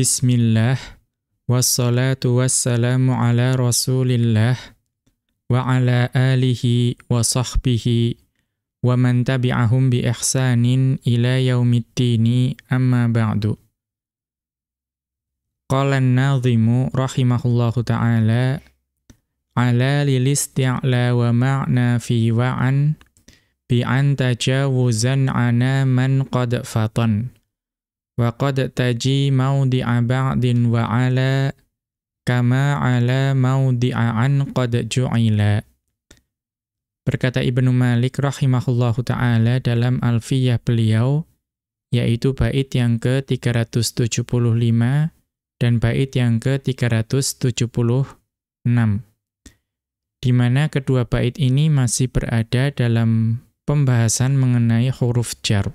Bismillah, wassalatu wassalamu ala rasulillah, wa ala alihi wa sahbihi, wa man tabi'ahum bi ihsanin ila yaumiddini amma ba'du. Qala an-nadhimu rahimahullahu ta'ala, ala lil isti'la wa ma'na fi wa'an, bi'an tajawuzan ana man taji mawdi'a ba'din wa ala kama ala mawdi'a an qad ju'ila. Berkata Ibnu Malik rahimahullahu taala dalam Alfiyah beliau yaitu bait yang ke-375 dan bait yang ke-376 di mana kedua bait ini masih berada dalam pembahasan mengenai huruf jar.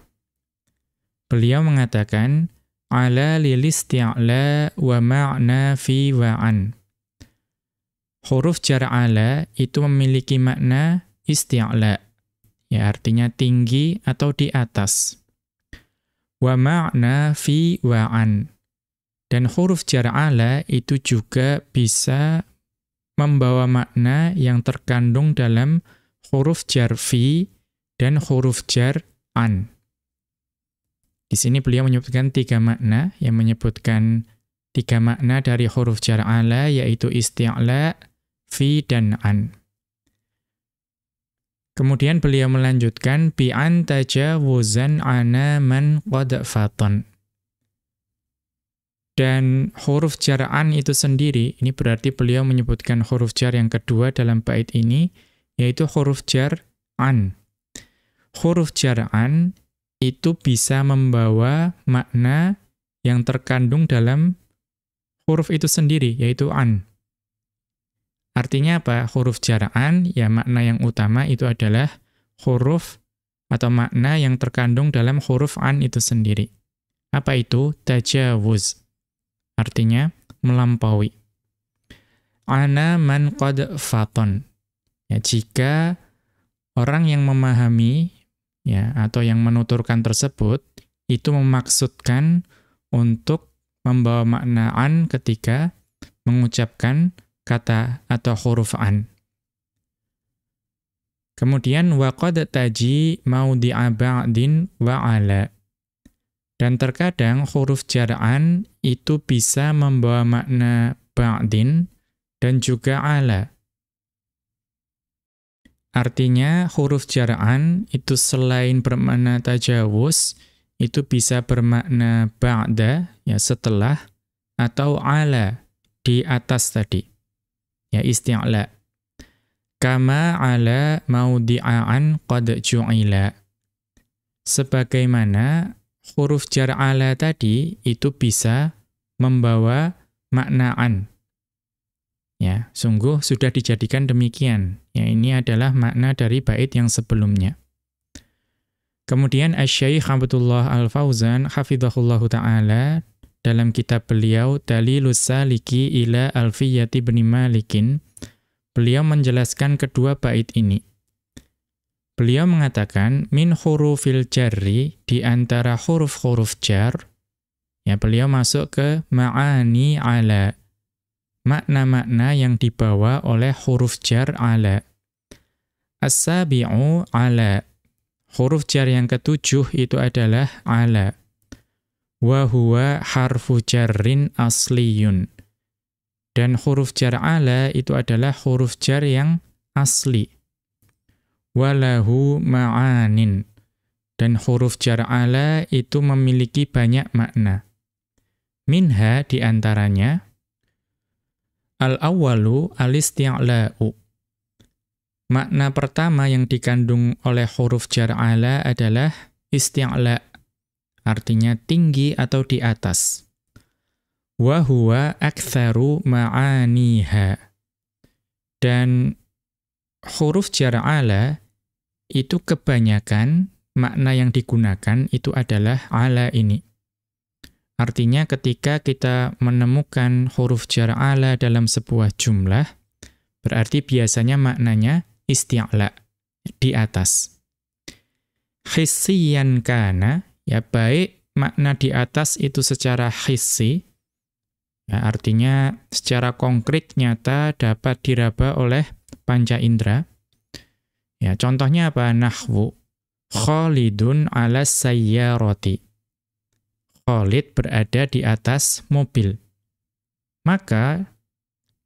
Beliau mengatakan ala lilisti'la wa ma'na fi wa'an. Huruf jar ala itu memiliki makna isti'la. Ya, artinya tinggi atau di atas. Wa ma'na fi wa'an. Dan huruf jar ala itu juga bisa membawa makna yang terkandung dalam huruf jar fi dan huruf jar an. Di sini beliau menyebutkan tiga makna, yang menyebutkan tiga makna dari huruf jar ala, yaitu isti'la, fi, dan an. Kemudian beliau melanjutkan, bi'an tajawuzan ana man qad fatan. Dan huruf jar an itu sendiri, ini berarti beliau menyebutkan huruf jar yang kedua dalam bait ini, yaitu huruf jar an. Huruf jar an itu bisa membawa makna yang terkandung dalam huruf itu sendiri, yaitu an. Artinya apa? Huruf jara'an, ya makna yang utama itu adalah huruf atau makna yang terkandung dalam huruf an itu sendiri. Apa itu? Tajawuz. Artinya, melampaui. Ana man qad faton. Ya, jika orang yang memahami ya atau yang menuturkan tersebut itu memaksudkan untuk membawa maknaan ketika mengucapkan kata atau huruf an. Kemudian waqad taji maudhi'a ba'din wa ala. Dan terkadang huruf jar'an itu bisa membawa makna ba'din dan juga ala. Artinya huruf jar'an itu selain bermakna tajawuz, itu bisa bermakna ba'da, ya setelah, atau ala, di atas tadi. Ya isti'la. Kama ala maudi'an qad ju'ila. Sebagaimana huruf jar'ala tadi itu bisa membawa maknaan, Ya, sungguh sudah dijadikan demikian. Ya, ini adalah makna dari bait yang sebelumnya. Kemudian Asy-Syaikh Abdullah Al-Fauzan hafizahullahu taala dalam kitab beliau Dalilus Saliki ila Alfiyati bin Malikin beliau menjelaskan kedua bait ini. Beliau mengatakan min hurufil jarri di antara huruf-huruf jar ya beliau masuk ke ma'ani ala makna-makna yang dibawa oleh huruf jar ala. As-sabi'u ala. Huruf jar yang ketujuh itu adalah ala. Wa huwa harfu jarrin asliyun. Dan huruf jar ala itu adalah huruf jar yang asli. Walahu ma'anin. Dan huruf jar ala itu memiliki banyak makna. Minha di antaranya, Al-awwalu al-isti'la'u. Makna pertama yang dikandung oleh huruf jar ala adalah isti'la, artinya tinggi atau di atas. Wa huwa aktsaru ma'aniha. Dan huruf jar ala itu kebanyakan makna yang digunakan itu adalah ala ini. Artinya ketika kita menemukan huruf jar ala dalam sebuah jumlah, berarti biasanya maknanya isti'la, di atas. Hissiyan kana, ya baik makna di atas itu secara hissi, Ya, artinya secara konkret nyata dapat diraba oleh panca indera. Ya, contohnya apa? Nahwu. Khalidun ala sayyarati. Khalid berada di atas mobil. Maka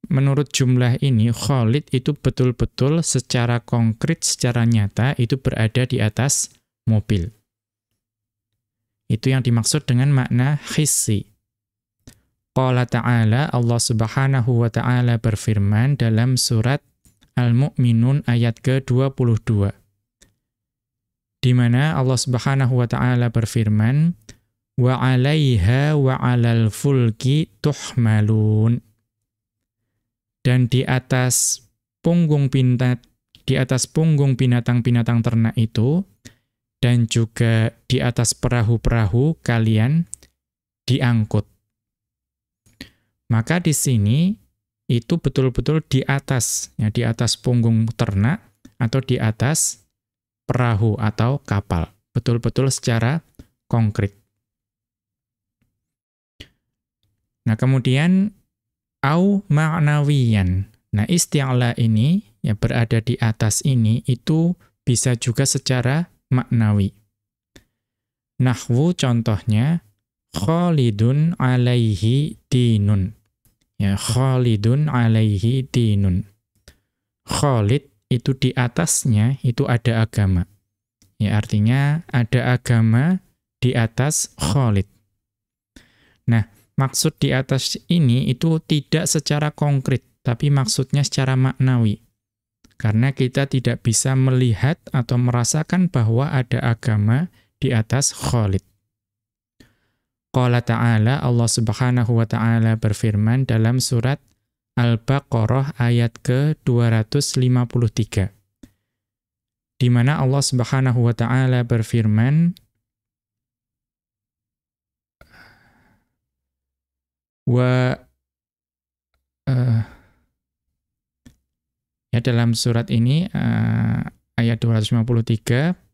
menurut jumlah ini Khalid itu betul-betul secara konkret, secara nyata itu berada di atas mobil. Itu yang dimaksud dengan makna hissi. Qala ta'ala, Allah subhanahu wa ta'ala berfirman dalam surat Al-Mu'minun ayat ke-22. Di mana Allah subhanahu wa ta'ala berfirman, Wa 'alaiha wa 'alal fulki tuhmalun. Dan di atas punggung binat di atas punggung binatang-binatang ternak itu dan juga di atas perahu-perahu kalian diangkut. Maka di sini itu betul-betul di atas, ya, di atas punggung ternak atau di atas perahu atau kapal. Betul-betul secara konkret. Nah, kemudian au ma'nawiyan. Nah, isti'la ini yang berada di atas ini itu bisa juga secara maknawi. Nahwu contohnya Khalidun alaihi dinun. Ya, Khalidun alaihi dinun. Khalid itu di atasnya itu ada agama. Ya, artinya ada agama di atas Khalid. Nah, maksud di atas ini itu tidak secara konkret, tapi maksudnya secara maknawi. Karena kita tidak bisa melihat atau merasakan bahwa ada agama di atas Khalid. Qala ta'ala, Allah subhanahu wa ta'ala berfirman dalam surat Al-Baqarah ayat ke-253. Di mana Allah subhanahu wa ta'ala berfirman, wa uh, ya dalam surat ini uh, ayat 253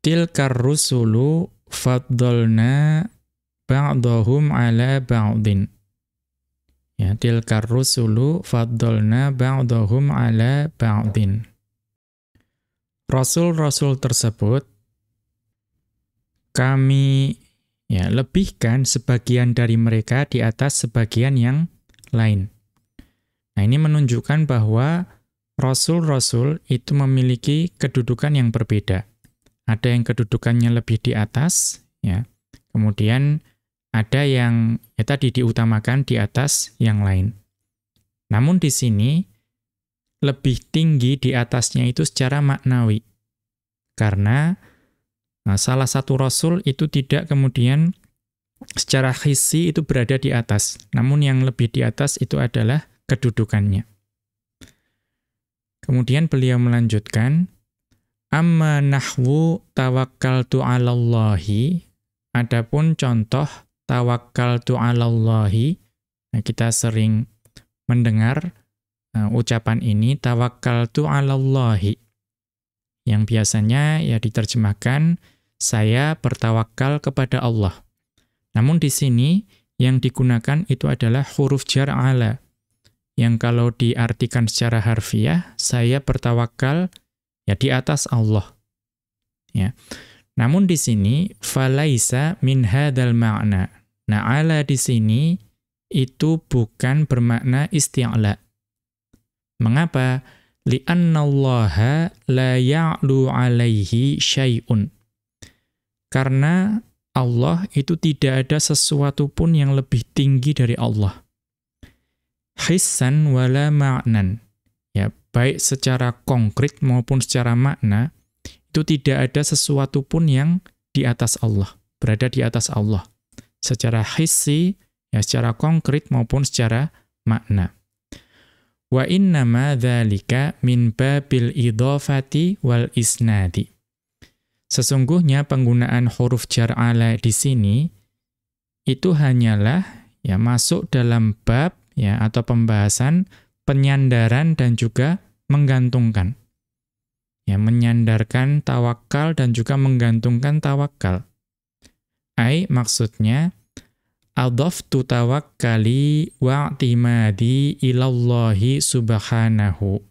tilkar rusulu faddalna ba'dahum ala ba'din. Ya, tilkar rusulu faddalna ba'dahum ala ba'din. Rasul-rasul tersebut kami ya lebihkan sebagian dari mereka di atas sebagian yang lain. Nah, ini menunjukkan bahwa rasul-rasul itu memiliki kedudukan yang berbeda ada yang kedudukannya lebih di atas, ya. Kemudian ada yang ya tadi diutamakan di atas yang lain. Namun di sini lebih tinggi di atasnya itu secara maknawi. Karena nah, salah satu rasul itu tidak kemudian secara khisi itu berada di atas. Namun yang lebih di atas itu adalah kedudukannya. Kemudian beliau melanjutkan, Amma nahwu tawakkaltu 'alallahi adapun contoh tawakkaltu 'alallahi nah kita sering mendengar uh, ucapan ini tawakkaltu 'alallahi yang biasanya ya diterjemahkan saya bertawakal kepada Allah. Namun di sini yang digunakan itu adalah huruf jar ala. Yang kalau diartikan secara harfiah, saya bertawakal ya di atas Allah. Ya. Namun di sini falaisa min hadzal ma'na. Nah, ala di sini itu bukan bermakna isti'la. Mengapa? Li'annallaha la ya'lu 'alaihi syai'un. Karena Allah itu tidak ada sesuatu pun yang lebih tinggi dari Allah. Hissan wala ma'nan baik secara konkret maupun secara makna, itu tidak ada sesuatu pun yang di atas Allah, berada di atas Allah. Secara hissi, ya secara konkret maupun secara makna. Wa innama dzalika min babil idhafati wal isnadi. Sesungguhnya penggunaan huruf jar ala di sini itu hanyalah ya masuk dalam bab ya atau pembahasan penyandaran dan juga menggantungkan. Ya, menyandarkan tawakal dan juga menggantungkan tawakal. Ai maksudnya adaftu tawakkali wa'timadi ilallahi subhanahu.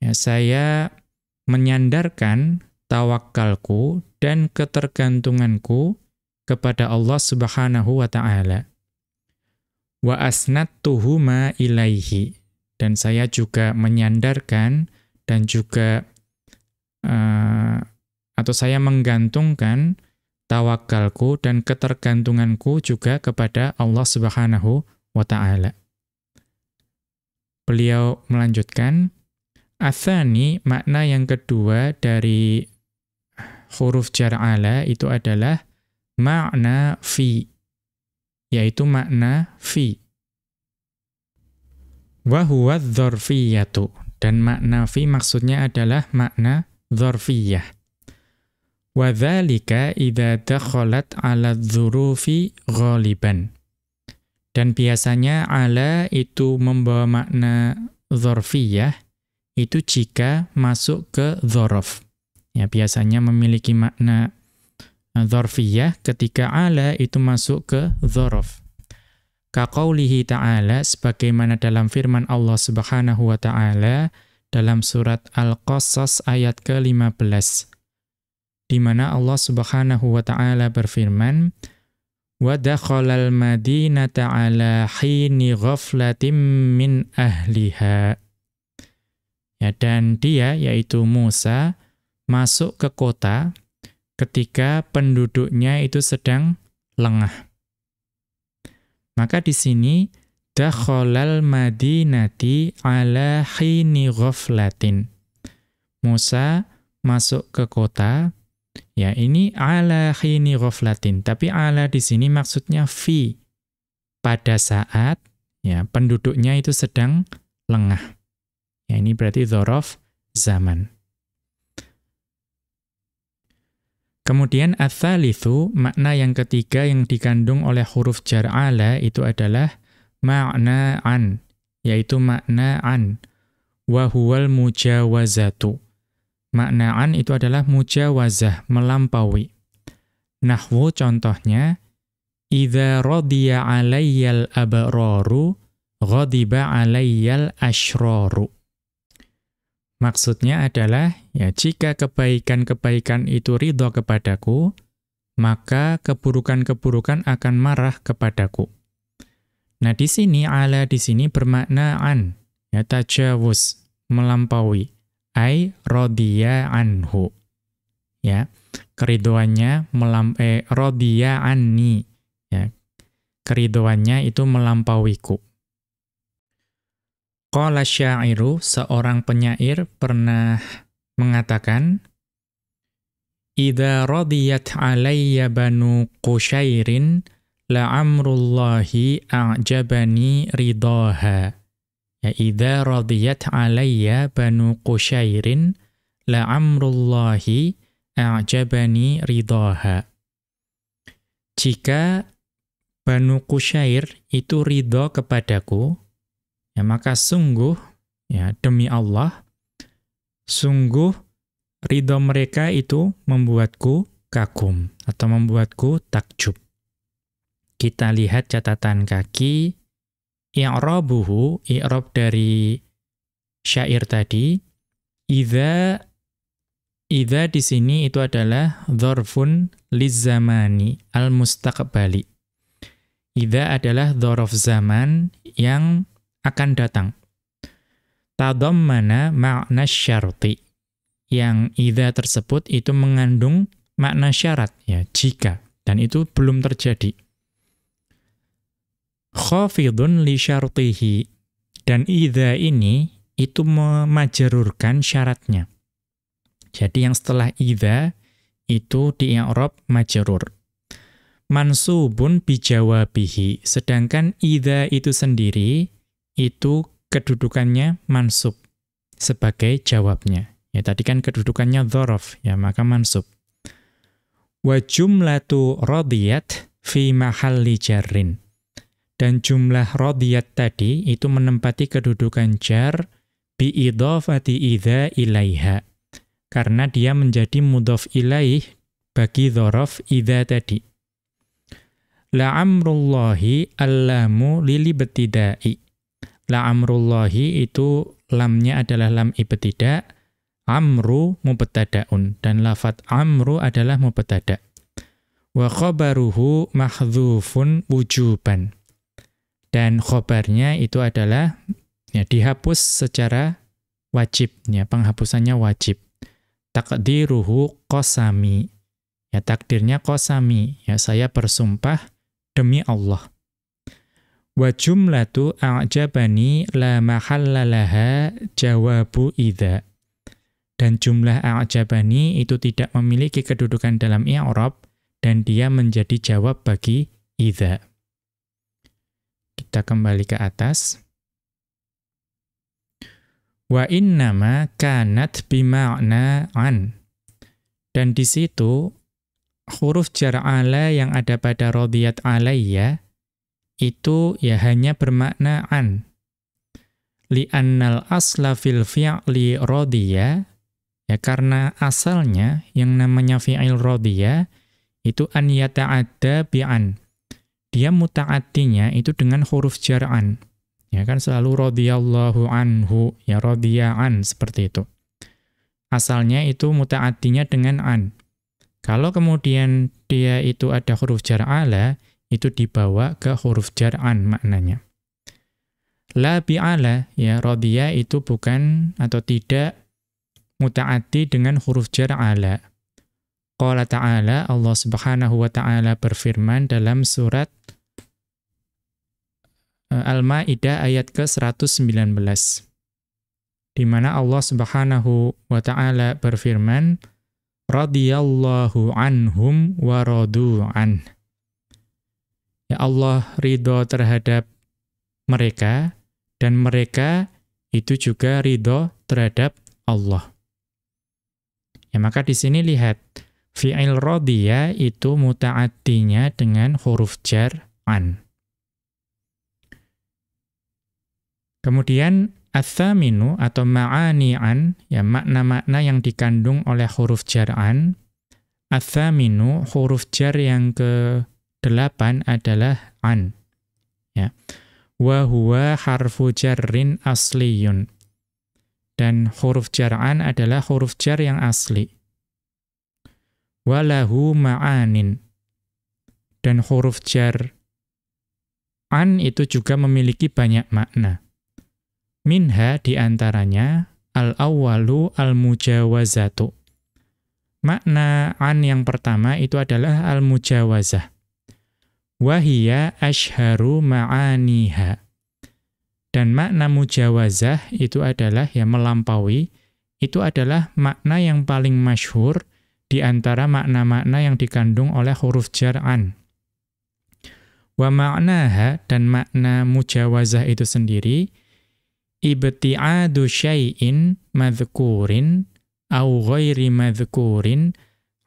Ya, saya menyandarkan tawakkalku dan ketergantunganku kepada Allah Subhanahu wa taala. Wa asnattuhuma ilaihi dan saya juga menyandarkan dan juga uh, atau saya menggantungkan tawakalku dan ketergantunganku juga kepada Allah Subhanahu wa taala. Beliau melanjutkan, Athani, makna yang kedua dari huruf jar ala itu adalah makna fi, yaitu makna fi. Wahuwa dzarfiyatu, dan makna fi maksudnya adalah makna dzarfiyah. Wadzalika idza dakhalat 'ala dzurufi ghaliban. Dan biasanya ala itu membawa makna dzarfiyah itu jika masuk ke dzaraf. Ya, biasanya memiliki makna dzarfiyah ketika ala itu masuk ke dzaraf. Kaqaulihi ta'ala sebagaimana dalam firman Allah Subhanahu wa taala dalam surat Al-Qasas ayat ke-15 di mana Allah Subhanahu wa taala berfirman wa dakhalal madinata ala hini ghaflatin min ahliha. Ya dan dia yaitu Musa masuk ke kota ketika penduduknya itu sedang lengah. Maka di sini dakhalal madinati ala hini ghaflatin. Musa masuk ke kota Ya, ini ala khini ghaflatin, tapi ala di sini maksudnya fi pada saat ya penduduknya itu sedang lengah. Ya, ini berarti dzaraf zaman. Kemudian ats-tsalitsu, makna yang ketiga yang dikandung oleh huruf jar ala itu adalah makna an, yaitu makna an wa huwal mujawazatu Maknaan itu adalah mujawazah, melampaui. Nahwu contohnya, Iza rodiya alayyal abraru, ghadiba alayyal ashraru. Maksudnya adalah, ya jika kebaikan-kebaikan itu ridho kepadaku, maka keburukan-keburukan akan marah kepadaku. Nah, di sini ala di sini bermakna an, ya tajawuz, melampaui ai rodiya anhu. Ya, keridoannya melam eh, rodiya anni. Ya, keridoannya itu melampauiku. Qala syairu, seorang penyair pernah mengatakan, Idza radiyat alayya banu Qushairin la'amrullahi a'jabani ridaha. Ya idza radiyat alayya banu Qushairin la'amrullahi a'jabani ridaha. Jika Banu Qushair itu ridho kepadaku, ya maka sungguh ya demi Allah sungguh ridho mereka itu membuatku kagum atau membuatku takjub. Kita lihat catatan kaki i'rabuhu i'rab dari syair tadi idza idza di sini itu adalah dzarfun lizzamani al-mustaqbali. Idza adalah dzaraf zaman yang akan datang. Tadammana makna syarti. Yang idza tersebut itu mengandung makna syarat ya jika. Dan itu belum terjadi khafidun li syartihi. Dan idza ini itu memajarurkan syaratnya. Jadi yang setelah idza itu di i'rab majrur. Mansubun bijawabihi. Sedangkan idza itu sendiri itu kedudukannya mansub sebagai jawabnya. Ya tadi kan kedudukannya dzaraf, ya maka mansub. Wa jumlatu radiyat fi mahalli jarrin. Dan jumlah rodiyat tadi itu menempati kedudukan jar biidhafati idza ilaiha. Karena dia menjadi mudhaf ilaih bagi dhorof idza tadi. La'amrullahi allamu lili betidai. La'amrullahi itu lamnya adalah lam ibtidak, amru mubtadaun dan lafat amru adalah mubtada. Wa khabaruhu mahdzufun wujuban. Dan khobarnya itu adalah ya dihapus secara wajib ya penghapusannya wajib. Takdiruhu qasami. Ya takdirnya qasami ya saya bersumpah demi Allah. Wa jumlatu a'jabani la mahallalaha jawabu idza. Dan jumlah a'jabani itu tidak memiliki kedudukan dalam i'rab dan dia menjadi jawab bagi idza. Kita kembali ke atas. Wa innama kanat bima'na an. Dan di situ huruf jar ala yang ada pada radiyat alayya itu ya hanya bermakna an. Li'annal asla fil fi'li rodiya, ya karena asalnya yang namanya fi'il rodiya, itu an yata'adda bi'an. Dia muta'attinya itu dengan huruf jar'an. Ya kan selalu radhiyallahu anhu, ya radhiya'an seperti itu. Asalnya itu muta'attinya dengan an. Kalau kemudian dia itu ada huruf jar'ala, itu dibawa ke huruf jar'an maknanya. La bi'ala, ya, rodhiya itu bukan atau tidak muta'ati dengan huruf jar'ala. Qala ta'ala, Allah subhanahu wa ta'ala berfirman dalam surat Al-Ma'idah ayat ke-119. Di mana Allah subhanahu wa ta'ala berfirman, radhiyallahu anhum wa radu anhu ya Allah ridho terhadap mereka dan mereka itu juga ridho terhadap Allah. Ya maka di sini lihat fi'il radhiya itu muta'addinya dengan huruf jar an. Kemudian athaminu atau ma'ani'an ya makna-makna yang dikandung oleh huruf jar an. Athaminu huruf jar yang ke delapan adalah an. Ya. Wa huwa harfu jarrin asliyun. Dan huruf jar'an adalah huruf jar yang asli. Walahu ma'anin. Dan huruf jar an itu juga memiliki banyak makna. Minha di antaranya al-awwalu al-mujawazatu. Makna an yang pertama itu adalah al-mujawazah Wahia ashharu ma'aniha. Dan makna mujawazah itu adalah yang melampaui, itu adalah makna yang paling masyhur di antara makna-makna yang dikandung oleh huruf jar'an. Wa ma'naha dan makna mujawazah itu sendiri, ibti'adu syai'in madhkurin au ghairi madhkurin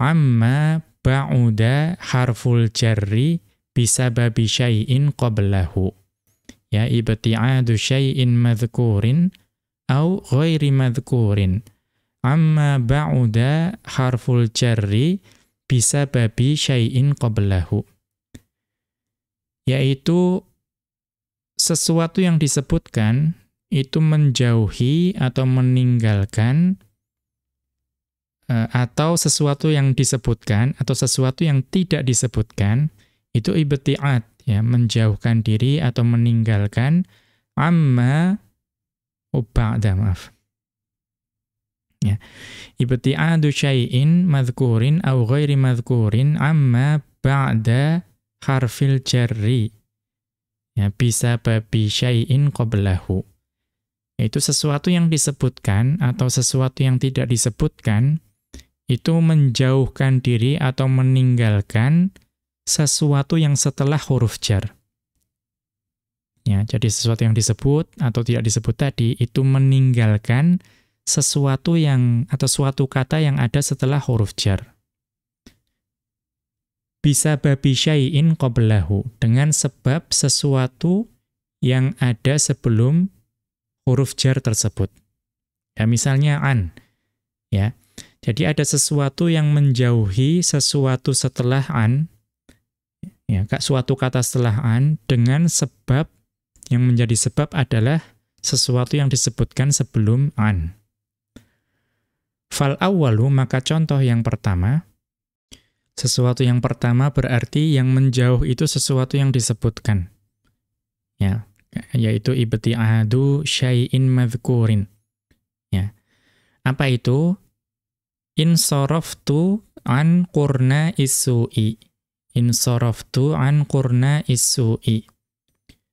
amma ba'uda harful jarri bisa babi syai'in qablahu. Ya, ibti'adu syai'in madhkurin au ghairi madhkurin. Amma ba'uda harful jarri bisa babi syai'in qablahu. Yaitu sesuatu yang disebutkan itu menjauhi atau meninggalkan eh, atau sesuatu yang disebutkan atau sesuatu yang tidak disebutkan itu ibti'at ya menjauhkan diri atau meninggalkan amma uba'da maaf. Ya ibti'adu syai'in madhkurin au ghairi madhkurin amma ba'da harfil jarri. Ya bisa babi syai'in qablahu itu sesuatu yang disebutkan atau sesuatu yang tidak disebutkan itu menjauhkan diri atau meninggalkan sesuatu yang setelah huruf jar. Ya, jadi sesuatu yang disebut atau tidak disebut tadi itu meninggalkan sesuatu yang atau suatu kata yang ada setelah huruf jar. Bisa babi syai'in qablahu dengan sebab sesuatu yang ada sebelum huruf jar tersebut. Ya, misalnya an. Ya. Jadi ada sesuatu yang menjauhi sesuatu setelah an ya suatu kata setelah an dengan sebab yang menjadi sebab adalah sesuatu yang disebutkan sebelum an. Fal awalu maka contoh yang pertama sesuatu yang pertama berarti yang menjauh itu sesuatu yang disebutkan. Ya, yaitu ibti'adu syai'in madhkurin. Ya. Apa itu? In soroftu an kurna isu'i. In soroftu an kurna isu'i.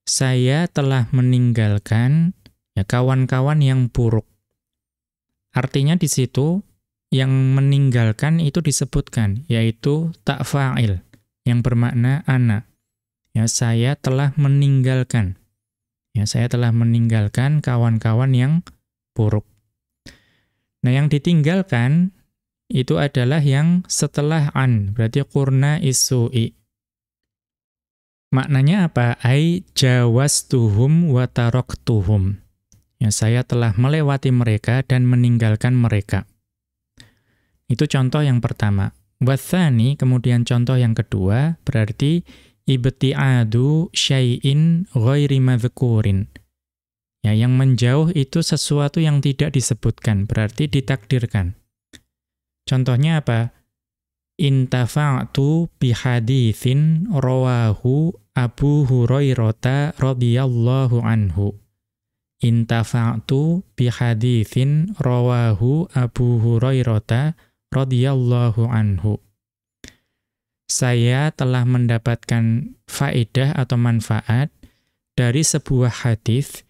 Saya telah meninggalkan ya kawan-kawan yang buruk. Artinya di situ yang meninggalkan itu disebutkan yaitu tak fa'il yang bermakna ana. Ya saya telah meninggalkan. Ya saya telah meninggalkan kawan-kawan yang buruk. Nah, yang ditinggalkan itu adalah yang setelah an, berarti kurna isu'i. Maknanya apa? Ai jawastuhum wa taraktuhum. Ya, saya telah melewati mereka dan meninggalkan mereka. Itu contoh yang pertama. Wathani, kemudian contoh yang kedua, berarti ibti'adu syai'in ghairi madhkurin. Ya, yang menjauh itu sesuatu yang tidak disebutkan, berarti ditakdirkan. Contohnya apa? Intafa'tu bihadithin rawahu Abu Hurairah radhiyallahu anhu. Intafa'tu bihadithin rawahu Abu Hurairah radhiyallahu anhu. Saya telah mendapatkan faedah atau manfaat dari sebuah hadis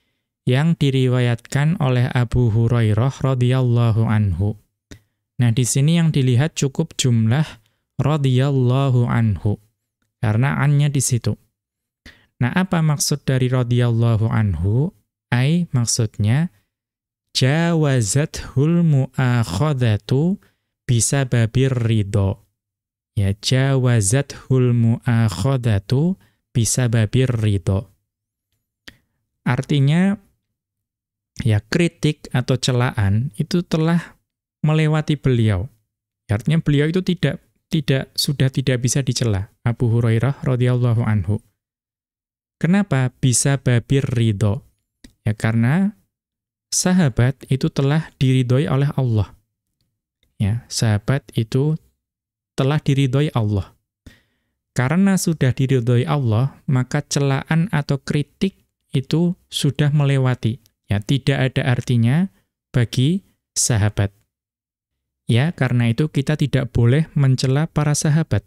yang diriwayatkan oleh Abu Hurairah radhiyallahu anhu. Nah, di sini yang dilihat cukup jumlah radhiyallahu anhu. Karena annya di situ. Nah, apa maksud dari radhiyallahu anhu? Ai maksudnya jawazathul muakhadatu bisa babir ridho. Ya, jawazathul muakhadatu bisa babir ridho. Artinya, ya kritik atau celaan itu telah melewati beliau. Artinya beliau itu tidak tidak sudah tidak bisa dicela. Abu Hurairah radhiyallahu anhu. Kenapa bisa babir ridho? Ya karena sahabat itu telah diridhoi oleh Allah. Ya, sahabat itu telah diridhoi Allah. Karena sudah diridhoi Allah, maka celaan atau kritik itu sudah melewati. Ya, tidak ada artinya bagi sahabat. Ya, karena itu kita tidak boleh mencela para sahabat.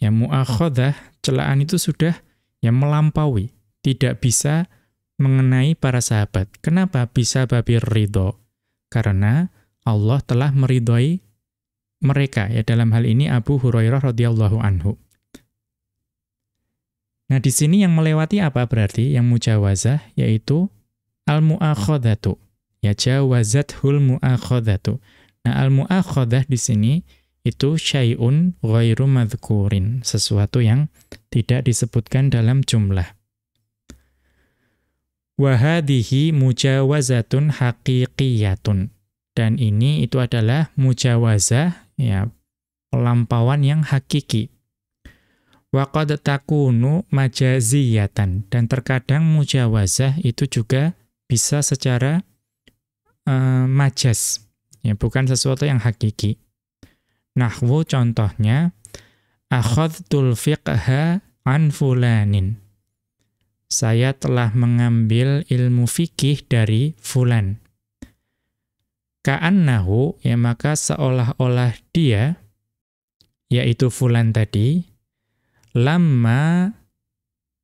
Ya, mu'akhodah, celaan itu sudah yang melampaui. Tidak bisa mengenai para sahabat. Kenapa bisa babir ridho? Karena Allah telah meridhoi mereka. Ya, dalam hal ini Abu Hurairah radhiyallahu anhu. Nah, di sini yang melewati apa berarti? Yang mujawazah, yaitu al-mu'akhodatu. Ya, jawazathul mu'akhodatu. Nah, al-mu'akhadah di sini itu syai'un ghairu madhkurin, sesuatu yang tidak disebutkan dalam jumlah. Wa hadhihi mujawazatun haqiqiyatun. Dan ini itu adalah mujawazah ya, pelampauan yang hakiki. Wa qad takunu majaziyatan dan terkadang mujawazah itu juga bisa secara uh, majaz Ya, bukan sesuatu yang hakiki. Nahwu contohnya, akhadtul fiqha an fulanin. Saya telah mengambil ilmu fikih dari fulan. Ka'annahu, ya maka seolah-olah dia, yaitu fulan tadi, lamma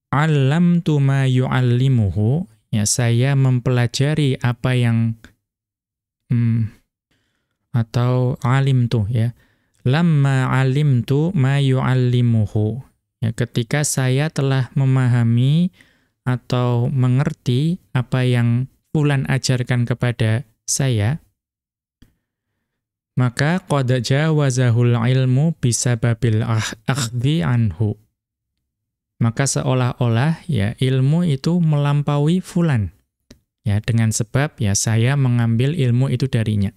allamtu ma yu'allimuhu, ya saya mempelajari apa yang hmm, atau alim tuh ya. Lamma alimtu ma yu'allimuhu. Ya, ketika saya telah memahami atau mengerti apa yang fulan ajarkan kepada saya, maka qad jawazahul ilmu bisababil akhdhi anhu. Maka seolah-olah ya ilmu itu melampaui fulan. Ya dengan sebab ya saya mengambil ilmu itu darinya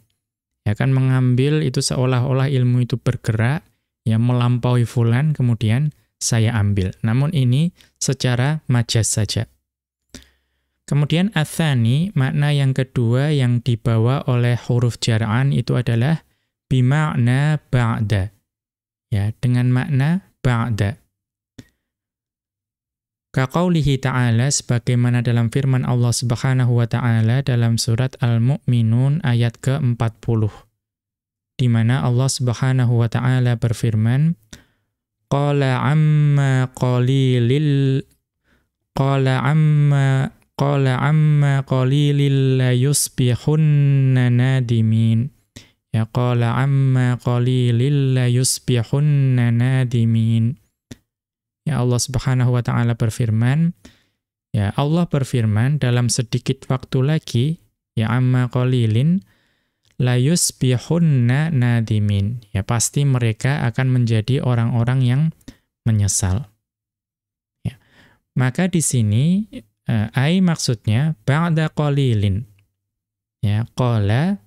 ya kan mengambil itu seolah-olah ilmu itu bergerak ya melampaui fulan kemudian saya ambil. Namun ini secara majas saja. Kemudian athani, makna yang kedua yang dibawa oleh huruf jar'an itu adalah bima'na ba'da. Ya, dengan makna ba'da. Kaqaulihi ta'ala sebagaimana dalam firman Allah Subhanahu wa taala dalam surat Al-Mu'minun ayat ke-40. Di mana Allah Subhanahu wa taala berfirman, "Qala amma qalilil qala amma qala amma qalilil la yusbihunna nadimin ya qala amma qalilil la yusbihunna nadimin. Ya Allah Subhanahu wa taala berfirman ya Allah berfirman dalam sedikit waktu lagi ya amma qalilin la yusbihunna nadimin. Ya pasti mereka akan menjadi orang-orang yang menyesal. Ya maka di sini Uh, ai maksudnya ba'da qalilin. Ya, qala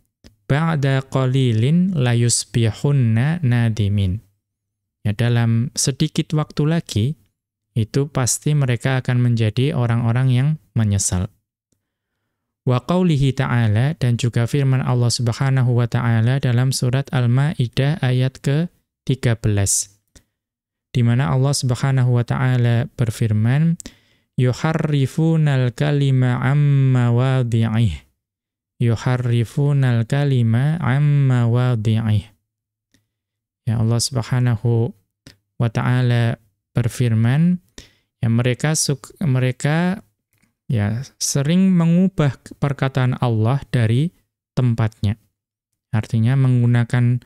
ba'da qalilin la yusbihunna nadimin. Ya, dalam sedikit waktu lagi itu pasti mereka akan menjadi orang-orang yang menyesal. Wa qawlihi ta'ala dan juga firman Allah Subhanahu wa taala dalam surat Al-Maidah ayat ke-13 di mana Allah Subhanahu wa taala berfirman yuharrifunal kalima amma wadhi'ih. Yuharrifunal kalima amma wadhi'ih. Ya Allah Subhanahu wa taala berfirman, ya mereka mereka ya sering mengubah perkataan Allah dari tempatnya. Artinya menggunakan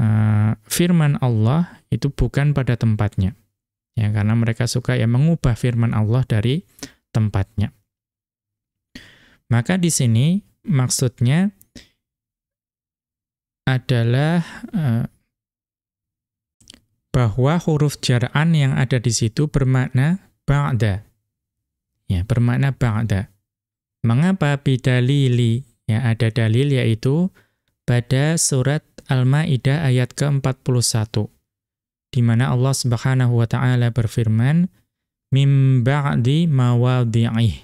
uh, firman Allah itu bukan pada tempatnya. Ya, karena mereka suka ya mengubah firman Allah dari tempatnya. Maka di sini maksudnya adalah uh, bahwa huruf jar'an yang ada di situ bermakna ba'da. Ya, bermakna ba'da. Mengapa bidalili? Ya, ada dalil yaitu pada surat Al-Maidah ayat ke-41 di mana Allah Subhanahu wa taala berfirman mim ba'di mawadhi'ih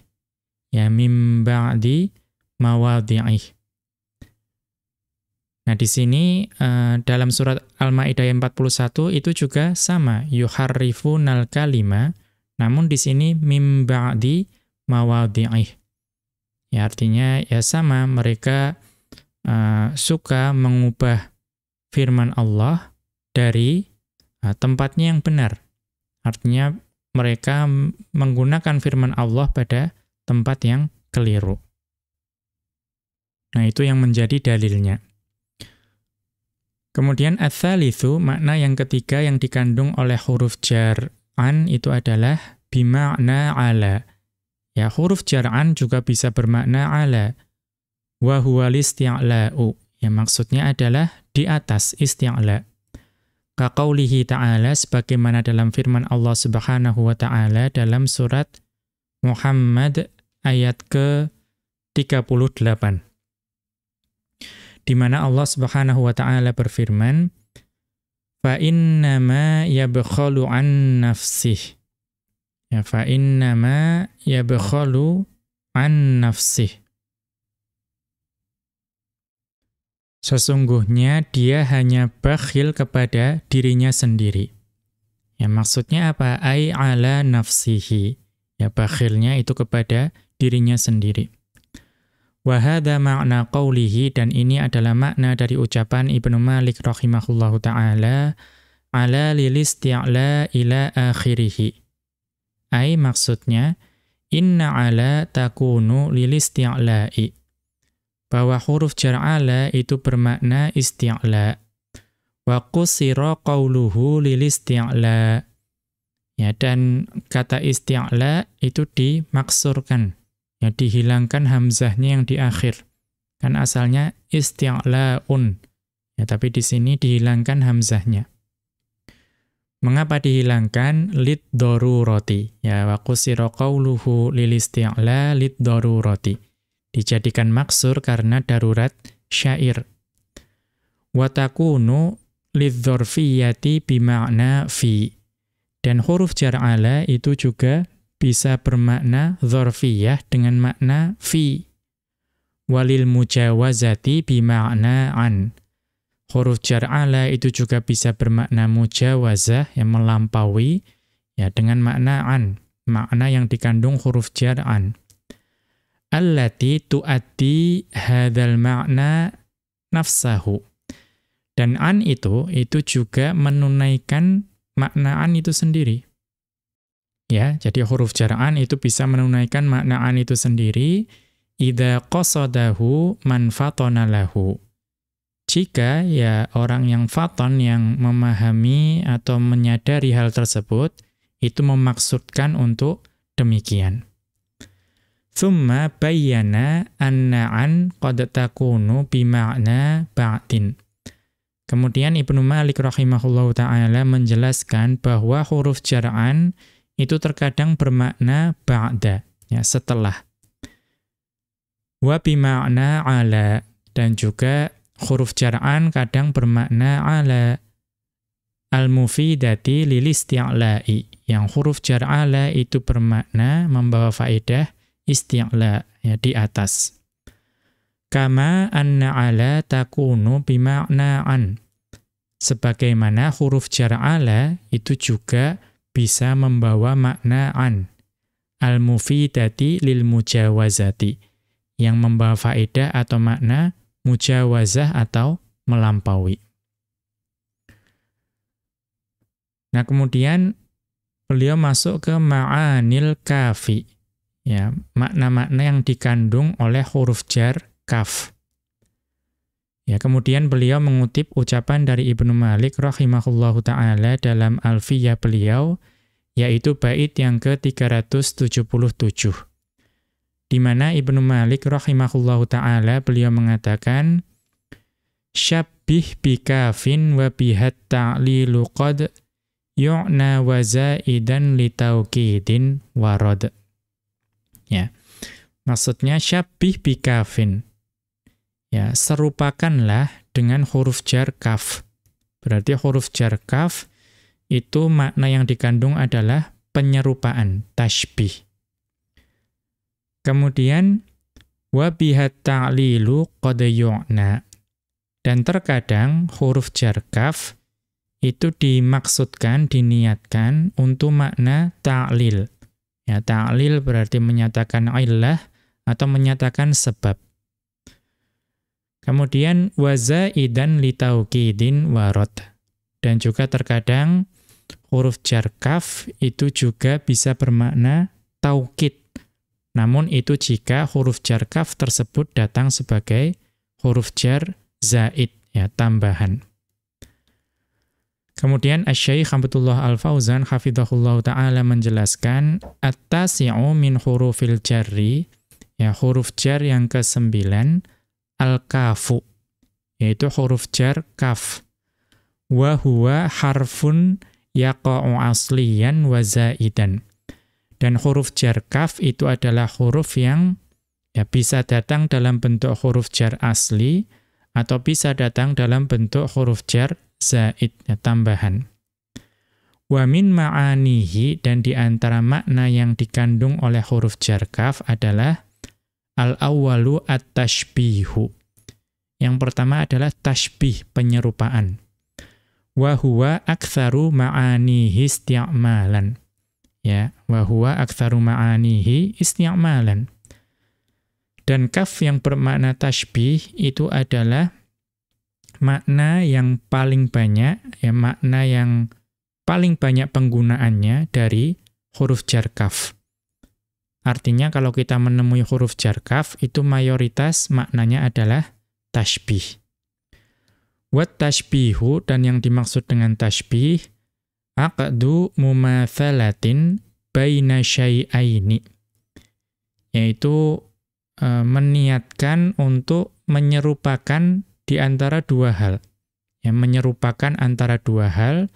ya mim ba'di mawadhi'ih Nah di sini uh, dalam surat Al-Maidah 41 itu juga sama. Yuharrifunal kalima. Namun di sini mim ba'di mawadhi'ih Ya artinya ya sama. Mereka uh, suka mengubah firman Allah dari Nah, tempatnya yang benar. Artinya mereka menggunakan firman Allah pada tempat yang keliru. Nah, itu yang menjadi dalilnya. Kemudian ats-tsalitsu, makna yang ketiga yang dikandung oleh huruf jar an itu adalah bima'na ala. Ya, huruf jar an juga bisa bermakna ala. Wa huwa listi'la'u. Ya, maksudnya adalah di atas isti'la'. Kaqaulihi ta'ala sebagaimana dalam firman Allah Subhanahu wa taala dalam surat Muhammad ayat ke-38. Di mana Allah Subhanahu wa taala berfirman, "Fa innama yabkhalu an nafsih." Ya fa innama yabkhalu an nafsih. Sesungguhnya dia hanya bakhil kepada dirinya sendiri. Ya maksudnya apa? Ai ala nafsihi. Ya bakhilnya itu kepada dirinya sendiri. Wahada makna qawlihi dan ini adalah makna dari ucapan Ibnu Malik rahimahullahu ta'ala ala lilisti'la ila akhirihi. Ai maksudnya inna ala takunu lilisti'la'i bahwa huruf jar ala itu bermakna isti'la. Wa qusira qawluhu lil isti'la. Ya, dan kata isti'la itu dimaksurkan. Ya, dihilangkan hamzahnya yang di akhir. Kan asalnya isti'la'un. Ya, tapi di sini dihilangkan hamzahnya. Mengapa dihilangkan lid darurati? Ya, wa qusira qawluhu lil isti'la lid darurati dijadikan maksur karena darurat syair. Watakunu lidzorfiyati bima'na fi. Dan huruf jar ala itu juga bisa bermakna dzarfiyah dengan makna fi. Walil mujawazati bima'na an. Huruf jar ala itu juga bisa bermakna mujawazah yang melampaui ya dengan makna an, makna yang dikandung huruf jar an. Allati tuaddi hadzal makna nafsahu. Dan an itu itu juga menunaikan makna an itu sendiri. Ya, jadi huruf jar an itu bisa menunaikan makna an itu sendiri idza qasadahu man fatana lahu. Jika ya orang yang faton yang memahami atau menyadari hal tersebut itu memaksudkan untuk demikian. Thumma bayyana anna'an qad takunu bima'na ba'din. Kemudian Ibnu Malik rahimahullahu taala menjelaskan bahwa huruf jar'an itu terkadang bermakna ba'da, ya setelah. Wa bima'na ala dan juga huruf jar'an kadang bermakna ala al-mufidati lil isti'la'i. Yang huruf jar'ala itu bermakna membawa faedah isti'la ya di atas. Kama anna ala takunu bima'na'an. Sebagaimana huruf jar'ala itu juga bisa membawa makna an. Al-mufidati lil mujawazati. Yang membawa faedah atau makna mujawazah atau melampaui. Nah, kemudian beliau masuk ke ma'anil kafi. Ya, makna-makna yang dikandung oleh huruf jar kaf. Ya, kemudian beliau mengutip ucapan dari Ibnu Malik rahimahullahu taala dalam Alfiyah beliau yaitu bait yang ke-377. Di mana Ibnu Malik rahimahullahu taala beliau mengatakan syabbih bikafin wa bihat ta'lilu qad yu'na wa zaidan li taukidin warad. Ya. Maksudnya syabih bikafin. Ya, serupakanlah dengan huruf jar kaf. Berarti huruf jar kaf itu makna yang dikandung adalah penyerupaan, tashbih. Kemudian wa bihat ta'lilu qad. Dan terkadang huruf jar kaf itu dimaksudkan, diniatkan untuk makna ta'lil. Ya, ta'lil berarti menyatakan illah atau menyatakan sebab. Kemudian wazaidan litaukidin warot. Dan juga terkadang huruf jar kaf itu juga bisa bermakna taukid. Namun itu jika huruf jar kaf tersebut datang sebagai huruf jar zaid, ya tambahan. Kemudian Asy-Syaikh Abdullah Al-Fauzan hafizahullah taala menjelaskan at-tasi'u min hurufil jarri ya huruf jar yang ke-9 al-kafu yaitu huruf jar kaf wa huwa harfun yaqa'u asliyan wa zaidan dan huruf jar kaf itu adalah huruf yang ya bisa datang dalam bentuk huruf jar asli atau bisa datang dalam bentuk huruf jar zaid, ya, tambahan. Wa min ma'anihi dan di antara makna yang dikandung oleh huruf jar kaf adalah al-awwalu at-tashbihu. Yang pertama adalah tashbih, penyerupaan. Wa huwa aktsaru ma'anihi isti'malan. Ya, wa huwa aktsaru ma'anihi isti'malan. Dan kaf yang bermakna tashbih itu adalah makna yang paling banyak, ya makna yang paling banyak penggunaannya dari huruf jar kaf. Artinya kalau kita menemui huruf jar kaf, itu mayoritas maknanya adalah tashbih. Wat tashbihu, dan yang dimaksud dengan tashbih, aqdu mumathalatin baina syai'aini. Yaitu e, meniatkan untuk menyerupakan di antara dua hal. Yang menyerupakan antara dua hal,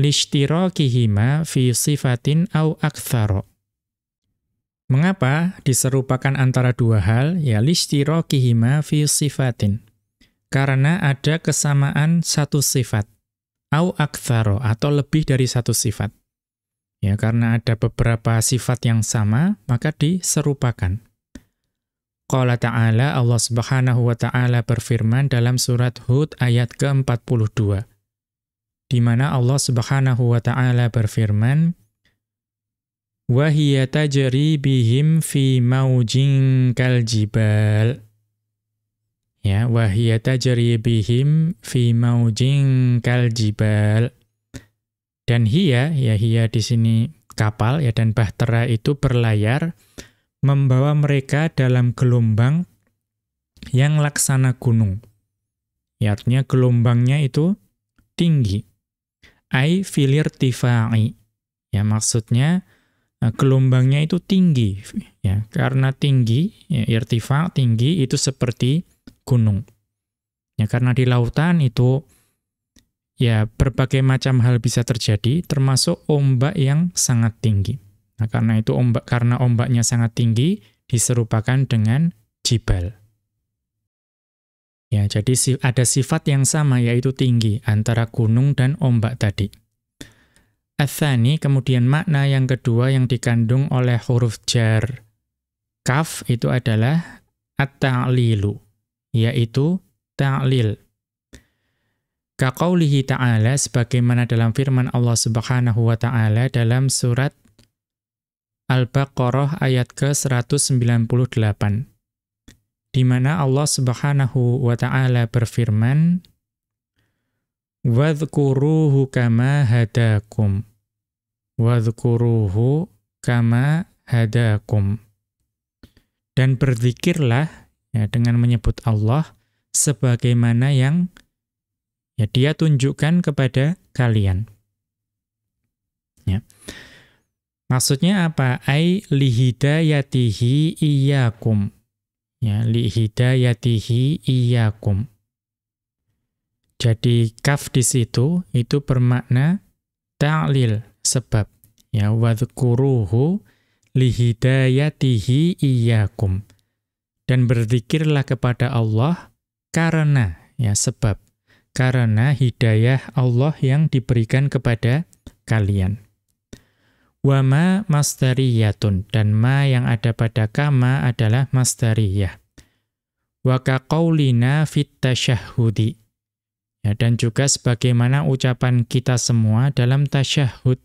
lishtirakihima fi sifatin au aktsara. Mengapa diserupakan antara dua hal? Ya lishtirakihima fi sifatin. Karena ada kesamaan satu sifat. Au aktsara atau lebih dari satu sifat. Ya, karena ada beberapa sifat yang sama, maka diserupakan. Qala ta'ala, Allah subhanahu wa ta'ala berfirman dalam surat Hud ayat ke-42. Di mana Allah subhanahu wa ta'ala berfirman, Wahia tajri bihim fi maujin kaljibal. Ya, wahiyya tajri bihim fi maujin kaljibal. Dan hiya, ya hiya di sini kapal ya dan bahtera itu berlayar membawa mereka dalam gelombang yang laksana gunung. Ya, artinya gelombangnya itu tinggi. Ai filir tifai. Ya maksudnya eh, gelombangnya itu tinggi. Ya, karena tinggi, ya, irtifa, tinggi itu seperti gunung. Ya, karena di lautan itu ya berbagai macam hal bisa terjadi, termasuk ombak yang sangat tinggi. Nah, karena itu ombak karena ombaknya sangat tinggi diserupakan dengan jibal. Ya, jadi ada sifat yang sama yaitu tinggi antara gunung dan ombak tadi. Athani, kemudian makna yang kedua yang dikandung oleh huruf jar kaf itu adalah at-ta'lilu, yaitu ta'lil. Kaqaulihi ta'ala sebagaimana dalam firman Allah Subhanahu wa taala dalam surat Al-Baqarah ayat ke-198 di mana Allah Subhanahu wa taala berfirman Wadhkuruhu kama hadakum Wadhkuruhu kama hadakum Dan berzikirlah ya dengan menyebut Allah sebagaimana yang ya dia tunjukkan kepada kalian. Ya. Maksudnya apa? Ai lihidayatihi iyyakum. Ya, lihidayatihi iyyakum. Jadi kaf di situ itu bermakna ta'lil sebab. Ya, wadhkuruhu lihidayatihi iyyakum. Dan berzikirlah kepada Allah karena ya sebab karena hidayah Allah yang diberikan kepada kalian. Wa ma masdariyatun dan ma yang ada pada kama adalah masdariyah. Wa kaqaulina fit tasyahhudi. Ya, dan juga sebagaimana ucapan kita semua dalam tasyahud.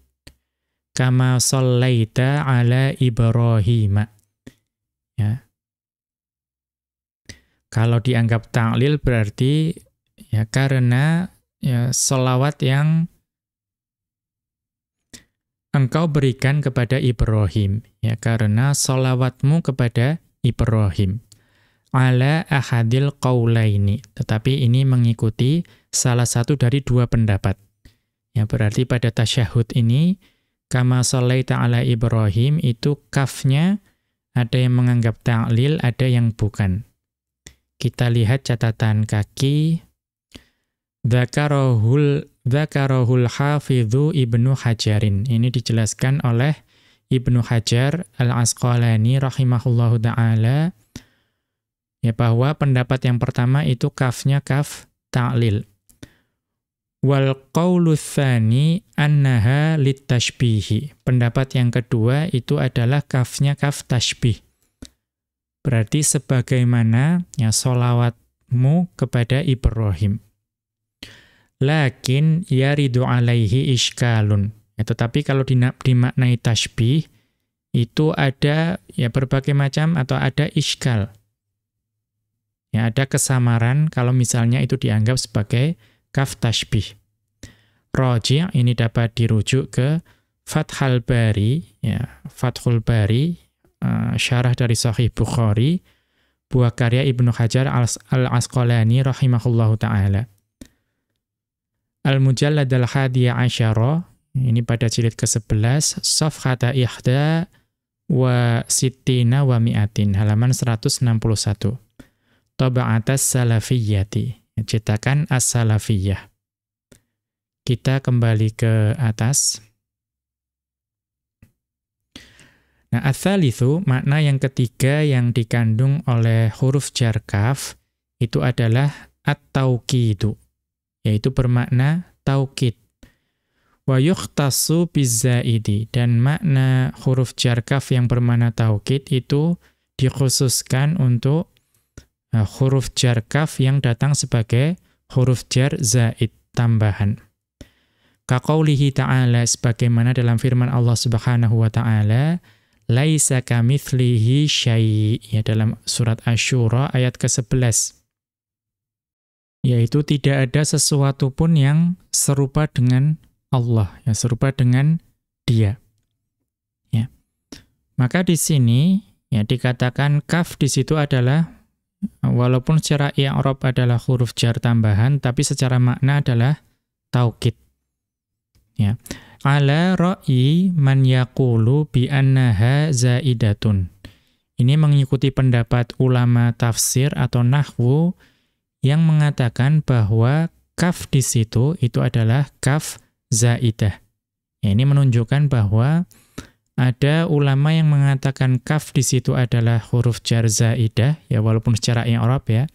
Kama sallaita ala Ibrahim. Ya. Kalau dianggap ta'lil berarti ya karena ya selawat yang engkau berikan kepada Ibrahim, ya karena solawatmu kepada Ibrahim. Ala ahadil qawlaini. Tetapi ini mengikuti salah satu dari dua pendapat. Ya berarti pada tasyahud ini, kama sholaita ala Ibrahim, itu kafnya ada yang menganggap ta'lil, ada yang bukan. Kita lihat catatan kaki. Dhakarahul Dzakarahul hafidhu Ibnu Hajarin. Ini dijelaskan oleh Ibnu Hajar Al-Asqalani rahimahullahu ta'ala ya bahwa pendapat yang pertama itu kafnya kaf ta'lil. Wal qawlu tsani annaha litashbihi. Pendapat yang kedua itu adalah kafnya kaf tashbih. Berarti sebagaimana ya solawatmu kepada Ibrahim. Lakin yaridu alaihi iskalun. Ya, tetapi kalau dimaknai tasbih, itu ada ya berbagai macam atau ada iskal. Ya, ada kesamaran kalau misalnya itu dianggap sebagai kaf tasbih. Roji' ini dapat dirujuk ke Fathul Bari, ya, Fathul Bari, uh, syarah dari Sahih Bukhari, buah karya Ibnu Hajar al-Asqalani rahimahullahu ta'ala. Al-Mujallad al-Hadiya Asyara, ini pada jilid ke-11, Safhata Ihda wa Sittina wa Mi'atin, halaman 161. Taba'atas Salafiyyati, cetakan As-Salafiyyah. Kita kembali ke atas. Nah, athalithu, makna yang ketiga yang dikandung oleh huruf jarkaf, itu adalah at-tauqidu yaitu bermakna taukid. wa yukhtassu bizzaidi dan makna huruf jar kaf yang bermakna taukid itu dikhususkan untuk uh, huruf jar kaf yang datang sebagai huruf jar zaid tambahan. Kaqaulihi ta'ala sebagaimana dalam firman Allah Subhanahu wa taala laisa kamitslihi syai ya dalam surat Asy-Syura ayat ke-11 yaitu tidak ada sesuatu pun yang serupa dengan Allah, ya serupa dengan Dia. Ya. Maka di sini ya dikatakan kaf di situ adalah walaupun secara i'rab adalah huruf jar tambahan tapi secara makna adalah taukid. Ya. Ala ra'i man yaqulu bi annaha zaidatun. Ini mengikuti pendapat ulama tafsir atau nahwu yang mengatakan bahwa kaf di situ itu adalah kaf zaidah. Ya, ini menunjukkan bahwa ada ulama yang mengatakan kaf di situ adalah huruf jar zaidah, ya walaupun secara i'rab ya,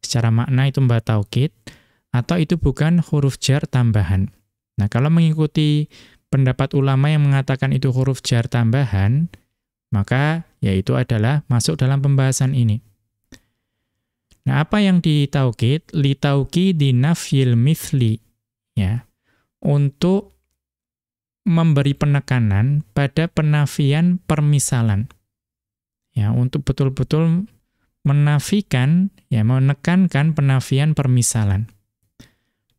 secara makna itu mbak taukid, atau itu bukan huruf jar tambahan. Nah, kalau mengikuti pendapat ulama yang mengatakan itu huruf jar tambahan, maka yaitu adalah masuk dalam pembahasan ini. Nah, apa yang ditaukid? Di nafyil mithli. Ya untuk memberi penekanan pada penafian permisalan. Ya, untuk betul-betul menafikan, ya, menekankan penafian permisalan.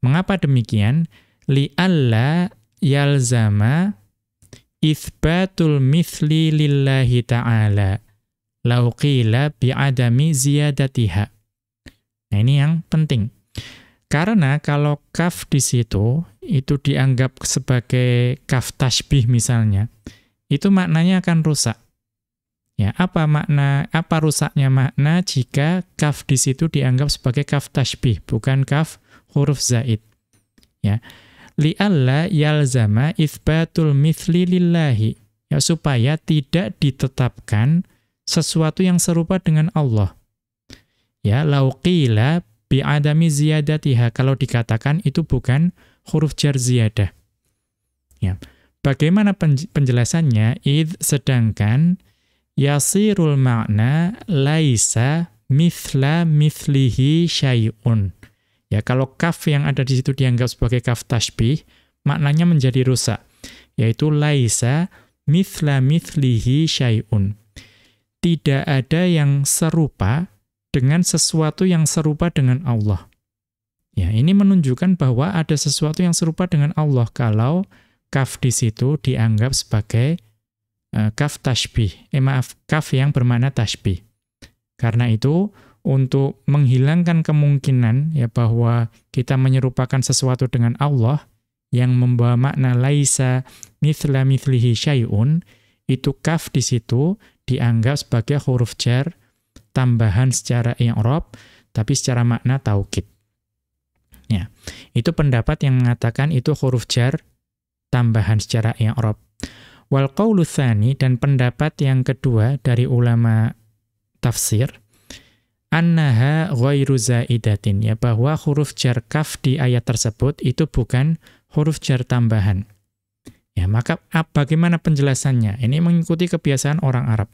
Mengapa demikian? Li'alla yalzama ithbatul mithli lillahi ta'ala lauqila bi'adami ziyadatiha. Nah, ini yang penting. Karena kalau kaf di situ itu dianggap sebagai kaf tasbih misalnya, itu maknanya akan rusak. Ya, apa makna apa rusaknya makna jika kaf di situ dianggap sebagai kaf tasbih, bukan kaf huruf zaid. Ya. Li'alla yalzama itsbatul mithli lillahi. Ya, supaya tidak ditetapkan sesuatu yang serupa dengan Allah. Ya, lauqila bi'adami ziyadatiha kalau dikatakan itu bukan huruf jar ziyadah. Ya. Bagaimana penjelasannya? Id sedangkan yasirul makna laisa mithla mithlihi syai'un. Ya, kalau kaf yang ada di situ dianggap sebagai kaf tasbih, maknanya menjadi rusak, yaitu laisa mithla mithlihi syai'un. Tidak ada yang serupa dengan sesuatu yang serupa dengan Allah. Ya, ini menunjukkan bahwa ada sesuatu yang serupa dengan Allah kalau kaf di situ dianggap sebagai uh, kaf tashbih. Eh maaf, kaf yang bermakna tashbih. Karena itu untuk menghilangkan kemungkinan ya bahwa kita menyerupakan sesuatu dengan Allah yang membawa makna laisa mithla mithlihi syai'un, itu kaf di situ dianggap sebagai huruf jar tambahan secara i'rab tapi secara makna taukid. Ya. Itu pendapat yang mengatakan itu huruf jar tambahan secara i'rab. Wal qaulu dan pendapat yang kedua dari ulama tafsir annaha ghairu zaidatin ya bahwa huruf jar kaf di ayat tersebut itu bukan huruf jar tambahan. Ya, maka bagaimana penjelasannya? Ini mengikuti kebiasaan orang Arab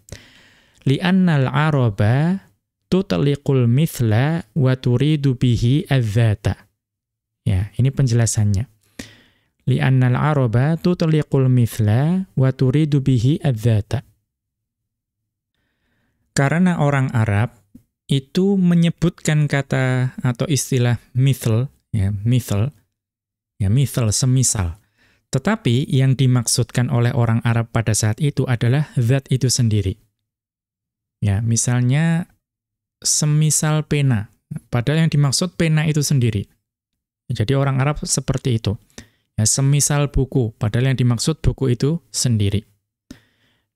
li'annal araba tutliqul mithla wa turidu bihi adzata. Ya, ini penjelasannya. Li'annal araba tutliqul mithla wa turidu bihi adzata. Karena orang Arab itu menyebutkan kata atau istilah mithl, ya, mithl, ya, mithl, semisal. Tetapi yang dimaksudkan oleh orang Arab pada saat itu adalah zat itu sendiri. Ya, misalnya semisal pena. Padahal yang dimaksud pena itu sendiri. Jadi orang Arab seperti itu. Ya, semisal buku, padahal yang dimaksud buku itu sendiri.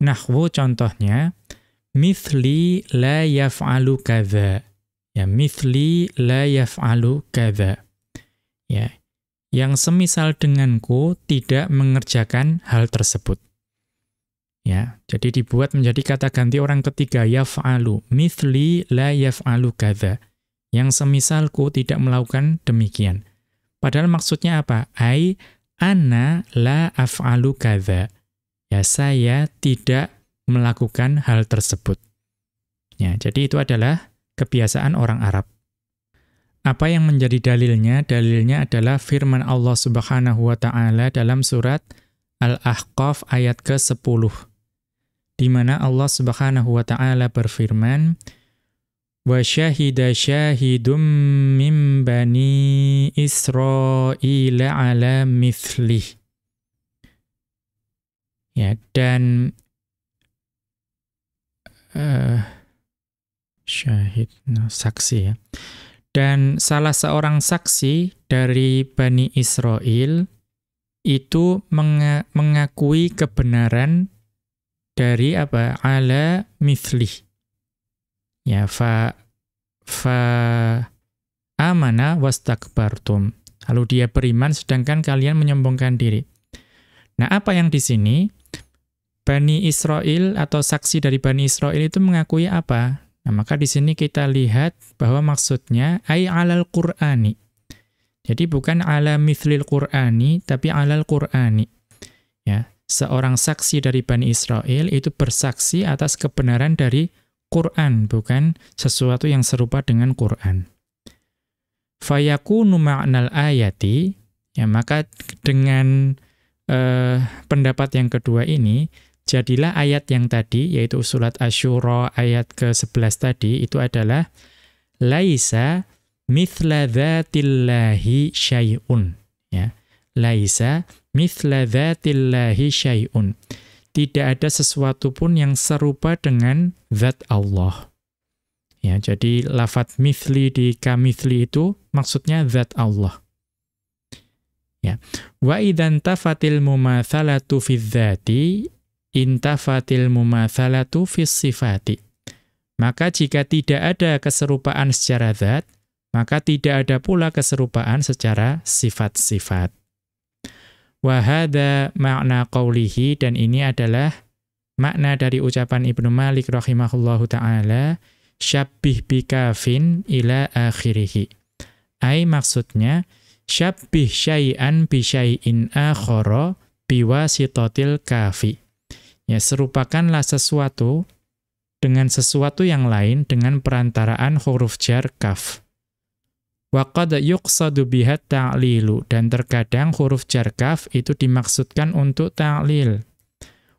Nahwu contohnya, mithli la yaf'alu kadza. Ya, mithli la yaf'alu kadza. Ya, yang semisal denganku tidak mengerjakan hal tersebut. Ya, jadi dibuat menjadi kata ganti orang ketiga yaf'alu, mithli la yaf'alu kadza. Yang semisalku tidak melakukan demikian. Padahal maksudnya apa? Ai ana la af'alu kadza. Ya, saya tidak melakukan hal tersebut. Ya, jadi itu adalah kebiasaan orang Arab. Apa yang menjadi dalilnya? Dalilnya adalah firman Allah Subhanahu wa taala dalam surat Al-Ahqaf ayat ke-10. Di mana Allah Subhanahu wa taala berfirman, "Wa syahida syahidum min bani Israil ala mithlih." Ya, dan uh, syahid, no, saksi ya. Dan salah seorang saksi dari Bani Israel itu mengakui kebenaran dari apa? Ala mithlih. Ya, fa fa amana wastakbartum. Lalu dia beriman sedangkan kalian menyombongkan diri. Nah, apa yang di sini Bani Israel atau saksi dari Bani Israel itu mengakui apa? Nah, maka di sini kita lihat bahwa maksudnya ay alal Qur'ani. Jadi bukan ala mithlil Qur'ani, tapi alal Qur'ani. Seorang saksi dari Bani Israel itu bersaksi atas kebenaran dari Quran, bukan sesuatu yang serupa dengan Quran. Fayakunu ma'nal ayati, ya maka dengan uh, pendapat yang kedua ini, Jadilah ayat yang tadi, yaitu surat Ashura ayat ke-11 tadi, itu adalah Laisa mithla dhatillahi syai'un. Ya. Laisa mithla dhatillahi syai'un. Tidak ada sesuatu pun yang serupa dengan zat Allah. Ya, jadi lafat mithli di kamithli itu maksudnya zat Allah. Ya. Wa idan tafatil mumathalatu fi dzati intafatil mumathalatu fis sifati. Maka jika tidak ada keserupaan secara zat, maka tidak ada pula keserupaan secara sifat-sifat. Wahada makna qawlihi, dan ini adalah makna dari ucapan Ibnu Malik rahimahullahu ta'ala, syabbih bikafin ila akhirihi. Ay maksudnya, syabbih syai'an bi syai'in akhara biwasitotil kafi. Ya, serupakanlah sesuatu dengan sesuatu yang lain dengan perantaraan huruf jar kaf. Wa qad yuqsadu biha ta'lilu dan terkadang huruf jar kaf itu dimaksudkan untuk ta'lil.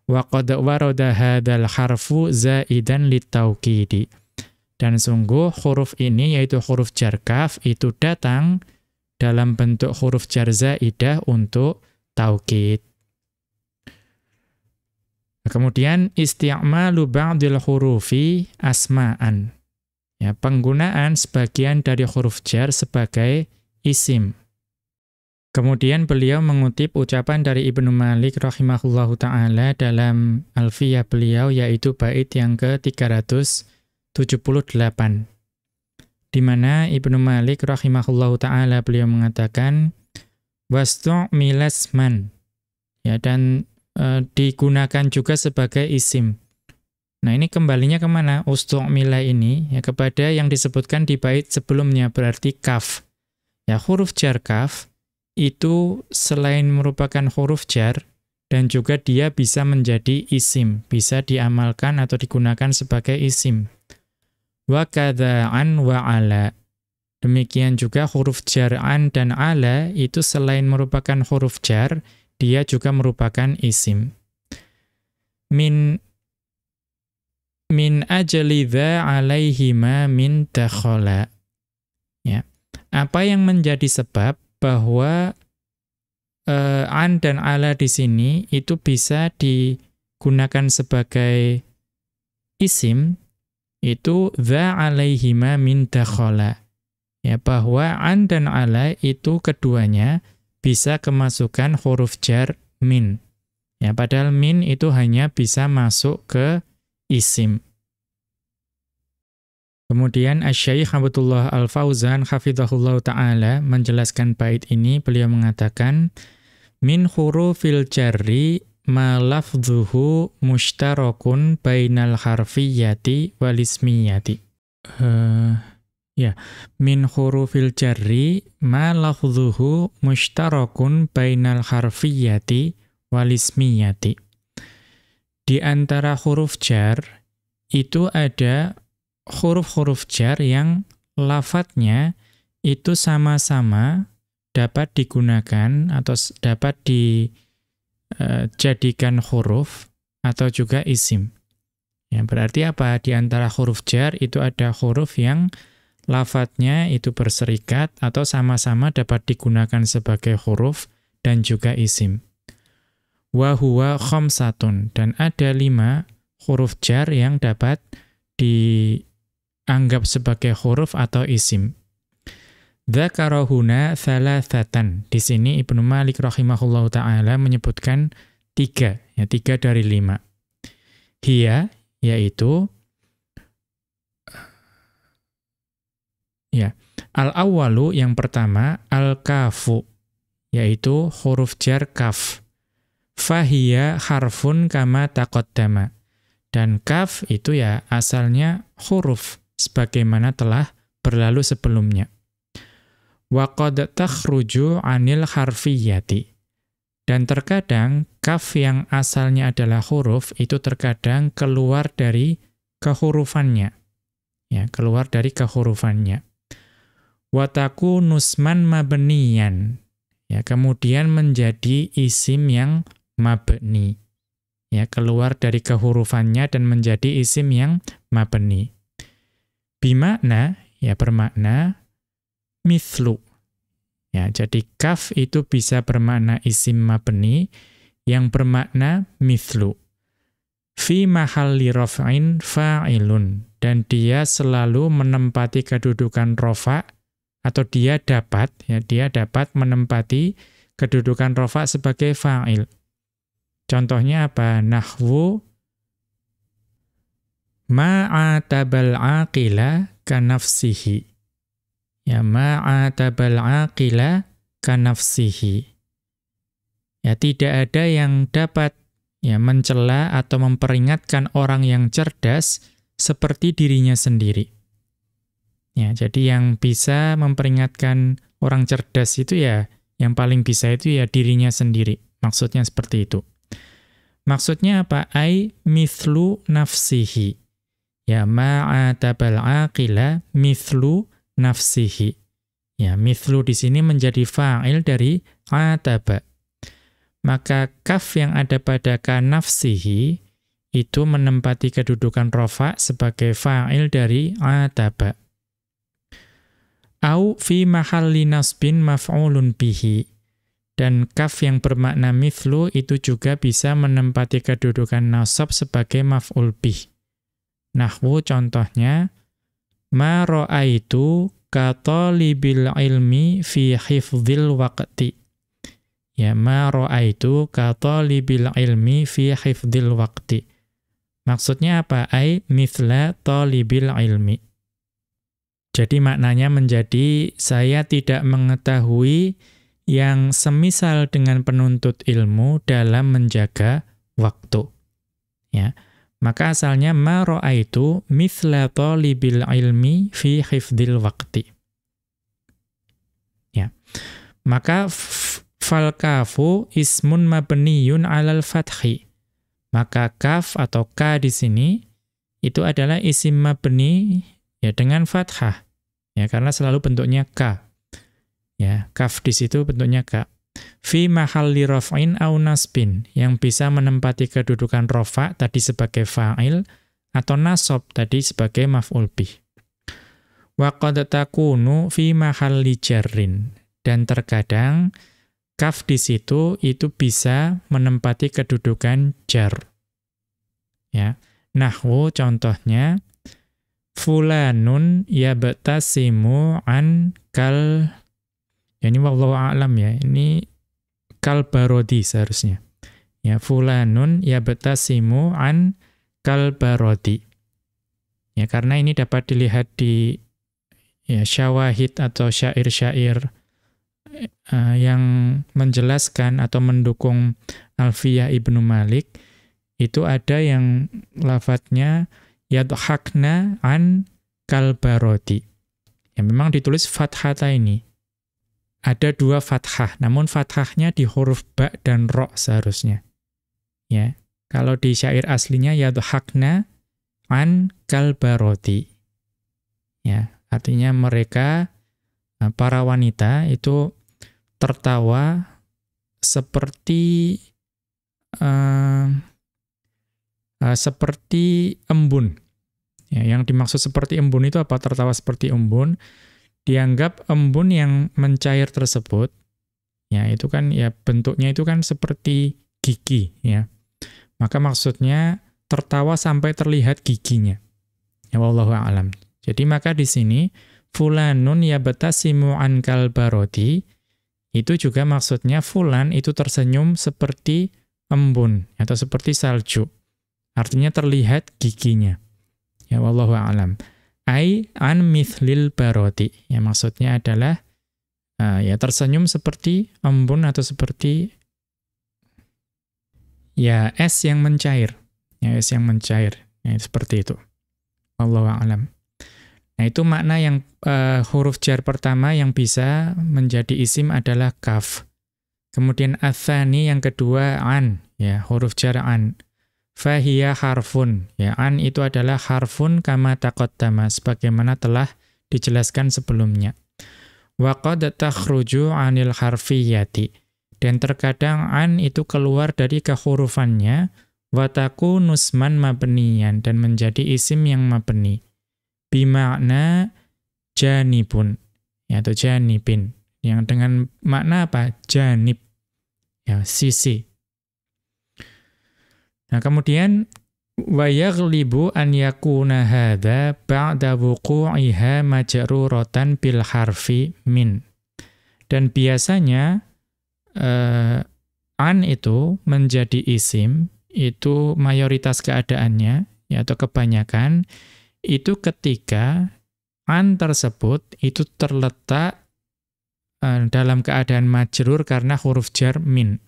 Wa qad warada hadzal harfu zaidan litauqidi. Dan sungguh huruf ini yaitu huruf jar kaf itu datang dalam bentuk huruf jar zaidah untuk taukid. Kemudian isti'malu ba'dil hurufi asma'an. Ya, penggunaan sebagian dari huruf jar sebagai isim. Kemudian beliau mengutip ucapan dari Ibnu Malik rahimahullahu taala dalam Alfiyah beliau yaitu bait yang ke-378. Di mana Ibnu Malik rahimahullahu taala beliau mengatakan wastu'milasman. Ya dan Eh, digunakan juga sebagai isim. Nah ini kembalinya ke mana? Ustu'mila ini ya kepada yang disebutkan di bait sebelumnya berarti kaf. Ya huruf jar kaf itu selain merupakan huruf jar dan juga dia bisa menjadi isim, bisa diamalkan atau digunakan sebagai isim. Wa kadha'an wa ala. Demikian juga huruf jar an dan ala itu selain merupakan huruf jar, dia juga merupakan isim. Min min ajli alaihima min dakhala. Ya. Apa yang menjadi sebab bahwa uh, an dan ala di sini itu bisa digunakan sebagai isim itu dha alaihima min dakhala. Ya, bahwa an dan ala itu keduanya bisa kemasukan huruf jar min. Ya, padahal min itu hanya bisa masuk ke isim. Kemudian Asy-Syaikh Abdullah Al-Fauzan hafizahullah taala menjelaskan bait ini beliau mengatakan min hurufil jarri ma lafdhuhu mushtarakun bainal harfiyyati wal ismiyati. Uh, Ya, min hurufil jarri ma lafdhuhu mushtarakun bainal harfiyati wal ismiyati. Di antara huruf jar itu ada huruf-huruf jar yang lafadznya itu sama-sama dapat digunakan atau dapat dijadikan eh, huruf atau juga isim. Ya, berarti apa? Di antara huruf jar itu ada huruf yang lafadznya itu berserikat atau sama-sama dapat digunakan sebagai huruf dan juga isim. Wa huwa khamsatun dan ada lima huruf jar yang dapat dianggap sebagai huruf atau isim. Dzakarahuna thalathatan. Di sini Ibnu Malik rahimahullahu taala menyebutkan tiga, ya tiga dari lima. Hia yaitu Ya. Al-awwalu yang pertama al-kafu yaitu huruf jar kaf. Fahiya harfun kama taqaddama. Dan kaf itu ya asalnya huruf sebagaimana telah berlalu sebelumnya. Wa qad takhruju 'anil harfiyati. Dan terkadang kaf yang asalnya adalah huruf itu terkadang keluar dari kehurufannya. Ya, keluar dari kehurufannya wataku nusman mabniyan. Ya, kemudian menjadi isim yang mabni. Ya, keluar dari kehurufannya dan menjadi isim yang mabni. Bimakna, ya bermakna mithlu. Ya, jadi kaf itu bisa bermakna isim mabni yang bermakna mithlu. Fi mahalli raf'in fa'ilun. Dan dia selalu menempati kedudukan rofa' atau dia dapat ya dia dapat menempati kedudukan rofa sebagai fa'il. Contohnya apa? Nahwu ma'atabal aqila kanafsihi. Ya ma'atabal aqila kanafsihi. Ya tidak ada yang dapat ya mencela atau memperingatkan orang yang cerdas seperti dirinya sendiri. Ya, jadi yang bisa memperingatkan orang cerdas itu ya, yang paling bisa itu ya dirinya sendiri. Maksudnya seperti itu. Maksudnya apa? Ai mithlu nafsihi. Ya, ma'atabal aqila mithlu nafsihi. Ya, mithlu di sini menjadi fa'il dari ataba. Maka kaf yang ada pada ka nafsihi itu menempati kedudukan rofa sebagai fa'il dari ataba au fi mahalli nasbin maf'ulun bihi. Dan kaf yang bermakna mithlu itu juga bisa menempati kedudukan nasab sebagai maf'ul bih. Nahwu contohnya, ma ra'aitu katalibil ilmi fi hifdzil waqti. Ya, ma ra'aitu katalibil ilmi fi hifdzil waqti. Maksudnya apa? Ai mithla talibil ilmi. Jadi maknanya menjadi saya tidak mengetahui yang semisal dengan penuntut ilmu dalam menjaga waktu. Ya. Maka asalnya ma ra'aitu mithla talibil ilmi fi hifdil waqti. Ya. Maka fal kafu ismun mabniyun 'alal fathi. Maka kaf atau ka di sini itu adalah isim mabni ya dengan fathah. Ya, karena selalu bentuknya ka. Ya, kaf di situ bentuknya ka. Fi mahalli raf'in au nasbin yang bisa menempati kedudukan rofa tadi sebagai fa'il atau nasab tadi sebagai maf'ul bih. Wa qad takunu fi mahalli jarrin dan terkadang kaf di situ itu bisa menempati kedudukan jar. Ya. Nahwu contohnya fulanun yabtasimu an kal ya ini wallahu a'lam ya ini kal barodi seharusnya ya fulanun yabtasimu an kal barodi ya karena ini dapat dilihat di ya syawahid atau syair-syair uh, yang menjelaskan atau mendukung Alfiyah Ibnu Malik itu ada yang lafadznya yadhakna an kalbarodi. Ya memang ditulis fathata ini. Ada dua fathah, namun fathahnya di huruf ba dan ro seharusnya. Ya, kalau di syair aslinya yadhakna an kalbaroti. Ya, artinya mereka eh, para wanita itu tertawa seperti uh, uh, seperti embun. Ya, yang dimaksud seperti embun itu apa? Tertawa seperti embun. Dianggap embun yang mencair tersebut, ya itu kan ya bentuknya itu kan seperti gigi, ya. Maka maksudnya tertawa sampai terlihat giginya. Ya wallahu a'lam. Jadi maka di sini fulanun yabtasimu ankal baroti itu juga maksudnya fulan itu tersenyum seperti embun atau seperti salju. Artinya terlihat giginya. Ya wallahu a'lam. Ai an mithlil baroti. Ya maksudnya adalah uh, ya tersenyum seperti embun atau seperti ya es yang mencair. Ya es yang mencair. Ya seperti itu. Wallahu a'lam. Nah, itu makna yang uh, huruf jar pertama yang bisa menjadi isim adalah kaf. Kemudian athani yang kedua an, ya, huruf jar an. Fahiyya harfun. Ya, an itu adalah harfun kama taqaddama sebagaimana telah dijelaskan sebelumnya. Wa qad takhruju 'anil harfiyati. Dan terkadang an itu keluar dari kehurufannya wa nusman mabniyan dan menjadi isim yang mabni. Bimakna janibun ya atau janibin yang dengan makna apa? Janib. Ya, sisi. Nah, kemudian wa yaghlibu an yakuna hadza ba'da wuqu'iha majruratan bil harfi min. Dan biasanya uh, an itu menjadi isim itu mayoritas keadaannya ya atau kebanyakan itu ketika an tersebut itu terletak uh, dalam keadaan majrur karena huruf jar min.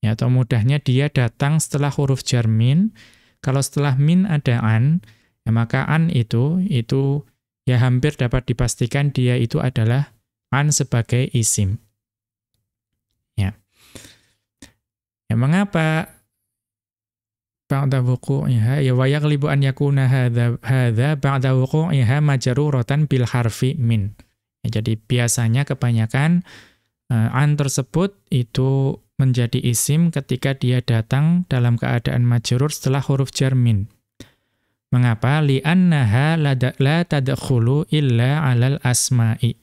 Ya, atau mudahnya dia datang setelah huruf jar min. Kalau setelah min ada an, ya maka an itu itu ya hampir dapat dipastikan dia itu adalah an sebagai isim. Ya. Ya mengapa ba'da wuqu'iha ya wa yaghlibu an yakuna hadza hadza ba'da wuqu'iha majruratan bil harfi min. Ya, jadi biasanya kebanyakan uh, an tersebut itu menjadi isim ketika dia datang dalam keadaan majrur setelah huruf jar min. Mengapa? Li'annaha la tadkhulu illa 'alal asma'i.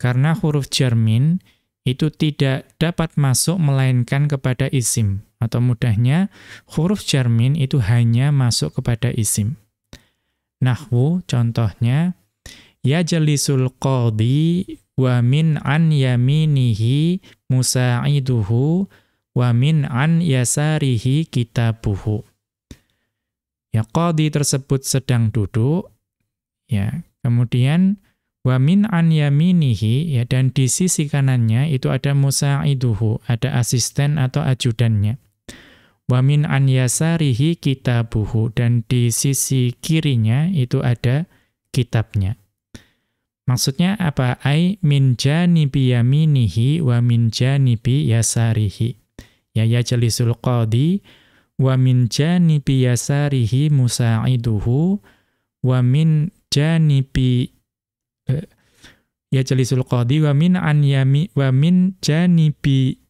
Karena huruf jar min itu tidak dapat masuk melainkan kepada isim. Atau mudahnya, huruf jar min itu hanya masuk kepada isim. Nahwu contohnya, ya jalisul qadhi wa min an yaminihi musa'iduhu wa min an yasarihi kitabuhu. Ya qadhi tersebut sedang duduk ya. Kemudian wa min an yaminihi ya dan di sisi kanannya itu ada musa'iduhu, ada asisten atau ajudannya. Wa min an yasarihi kitabuhu dan di sisi kirinya itu ada kitabnya. Maksudnya apa? Ai min janibi yaminihi wa min janibi yasarihi. Ya ya jalisul qadi wa min janibi yasarihi musa'iduhu wa min janibi eh, ya jalisul qadi wa min an yami wa min janibi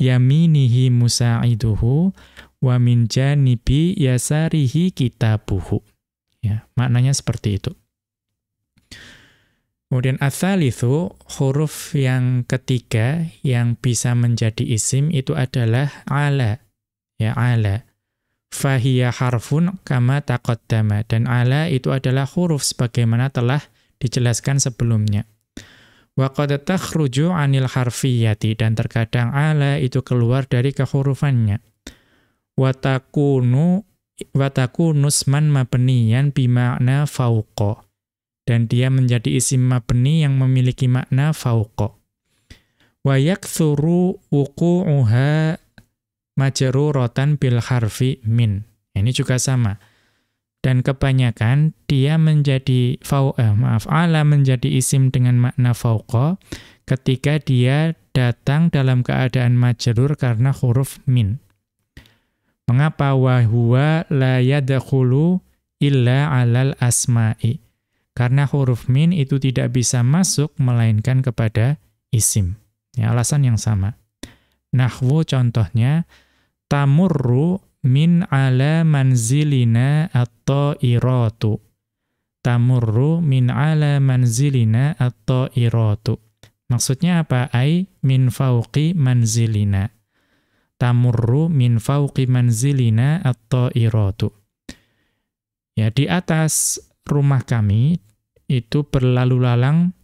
yaminihi musa'iduhu wa min janibi yasarihi kitabuhu. Ya, maknanya seperti itu. Kemudian atsalitsu huruf yang ketiga yang bisa menjadi isim itu adalah ala. Ya, ala. Fahiya harfun kama taqaddama dan ala itu adalah huruf sebagaimana telah dijelaskan sebelumnya. Wa qad takhruju 'anil harfiyati dan terkadang ala itu keluar dari kehurufannya. Wa takunu wa takunusman mabniyan bima'na fauqa dan dia menjadi isim mabni yang memiliki makna fauqa. Wa yakthuru wuqu'uha majruratan bil harfi min. Ini juga sama. dan kebanyakan dia menjadi fau eh, maaf ala menjadi isim dengan makna fauqa ketika dia datang dalam keadaan majrur karena huruf min. Mengapa wa huwa la yadkhulu illa 'alal asma'i? Karena huruf min itu tidak bisa masuk melainkan kepada isim. Ya, alasan yang sama. Nahwu contohnya tamurru min ala manzilina at-ta'iratu. Tamurru min ala manzilina at-ta'iratu. Maksudnya apa? Ai min fauqi manzilina tamurru min fauqi manzilina at-ta'iratu. Ya, di atas rumah kami itu berlalu lalang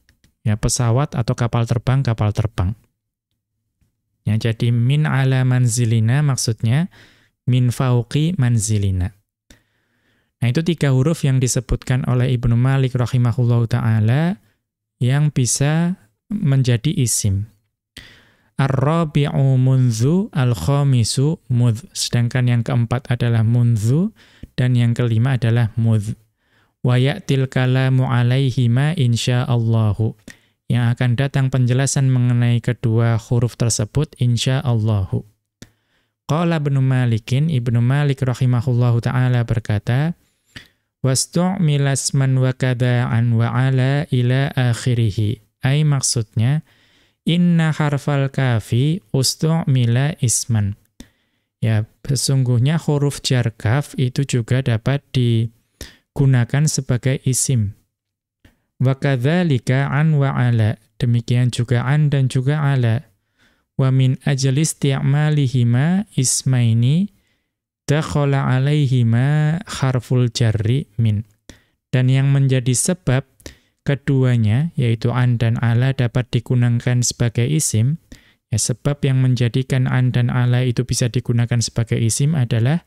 ya pesawat atau kapal terbang kapal terbang. Ya, jadi min ala manzilina maksudnya min fauqi manzilina. Nah, itu tiga huruf yang disebutkan oleh Ibnu Malik rahimahullahu taala yang bisa menjadi isim. Ar-rabi'u munzu, al-khamisu mudh. Sedangkan yang keempat adalah munzu, dan yang kelima adalah mudh. Wa ya'til kalamu alaihima insya'allahu. Yang akan datang penjelasan mengenai kedua huruf tersebut insya'allahu. Qala Ibnu Malikin, Ibnu Malik rahimahullahu ta'ala berkata, Wastu'milas man wa kada'an wa ala ila akhirihi. Ay maksudnya, Inna harfal kafi ustu'mila isman. Ya, sesungguhnya huruf jar kaf itu juga dapat digunakan sebagai isim. Wa kadzalika an wa ala. Demikian juga an dan juga ala. Wa min ajli isti'malihima ismaini dakhala alaihima harful jarri min. Dan yang menjadi sebab keduanya, yaitu an dan ala dapat digunakan sebagai isim, ya, sebab yang menjadikan an dan ala itu bisa digunakan sebagai isim adalah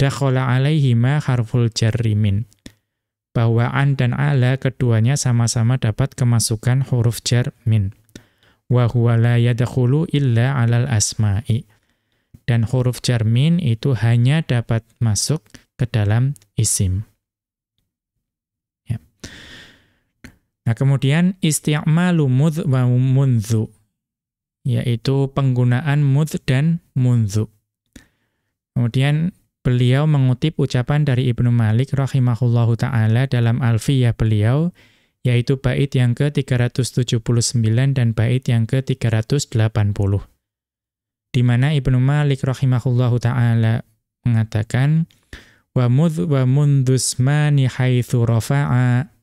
dakhala alaihima harful jarrimin. Bahwa an dan ala keduanya sama-sama dapat kemasukan huruf jar min. Wa huwa la yadkhulu illa alal asma'i. Dan huruf jar min itu hanya dapat masuk ke dalam isim. Nah, kemudian isti'malu mudh wa mundhu, yaitu penggunaan mudh dan mundhu. Kemudian beliau mengutip ucapan dari Ibnu Malik rahimahullahu taala dalam Alfiyah beliau yaitu bait yang ke-379 dan bait yang ke-380. Di mana Ibnu Malik rahimahullahu taala mengatakan wa mudh wa mundhusmani haitsu rafa'a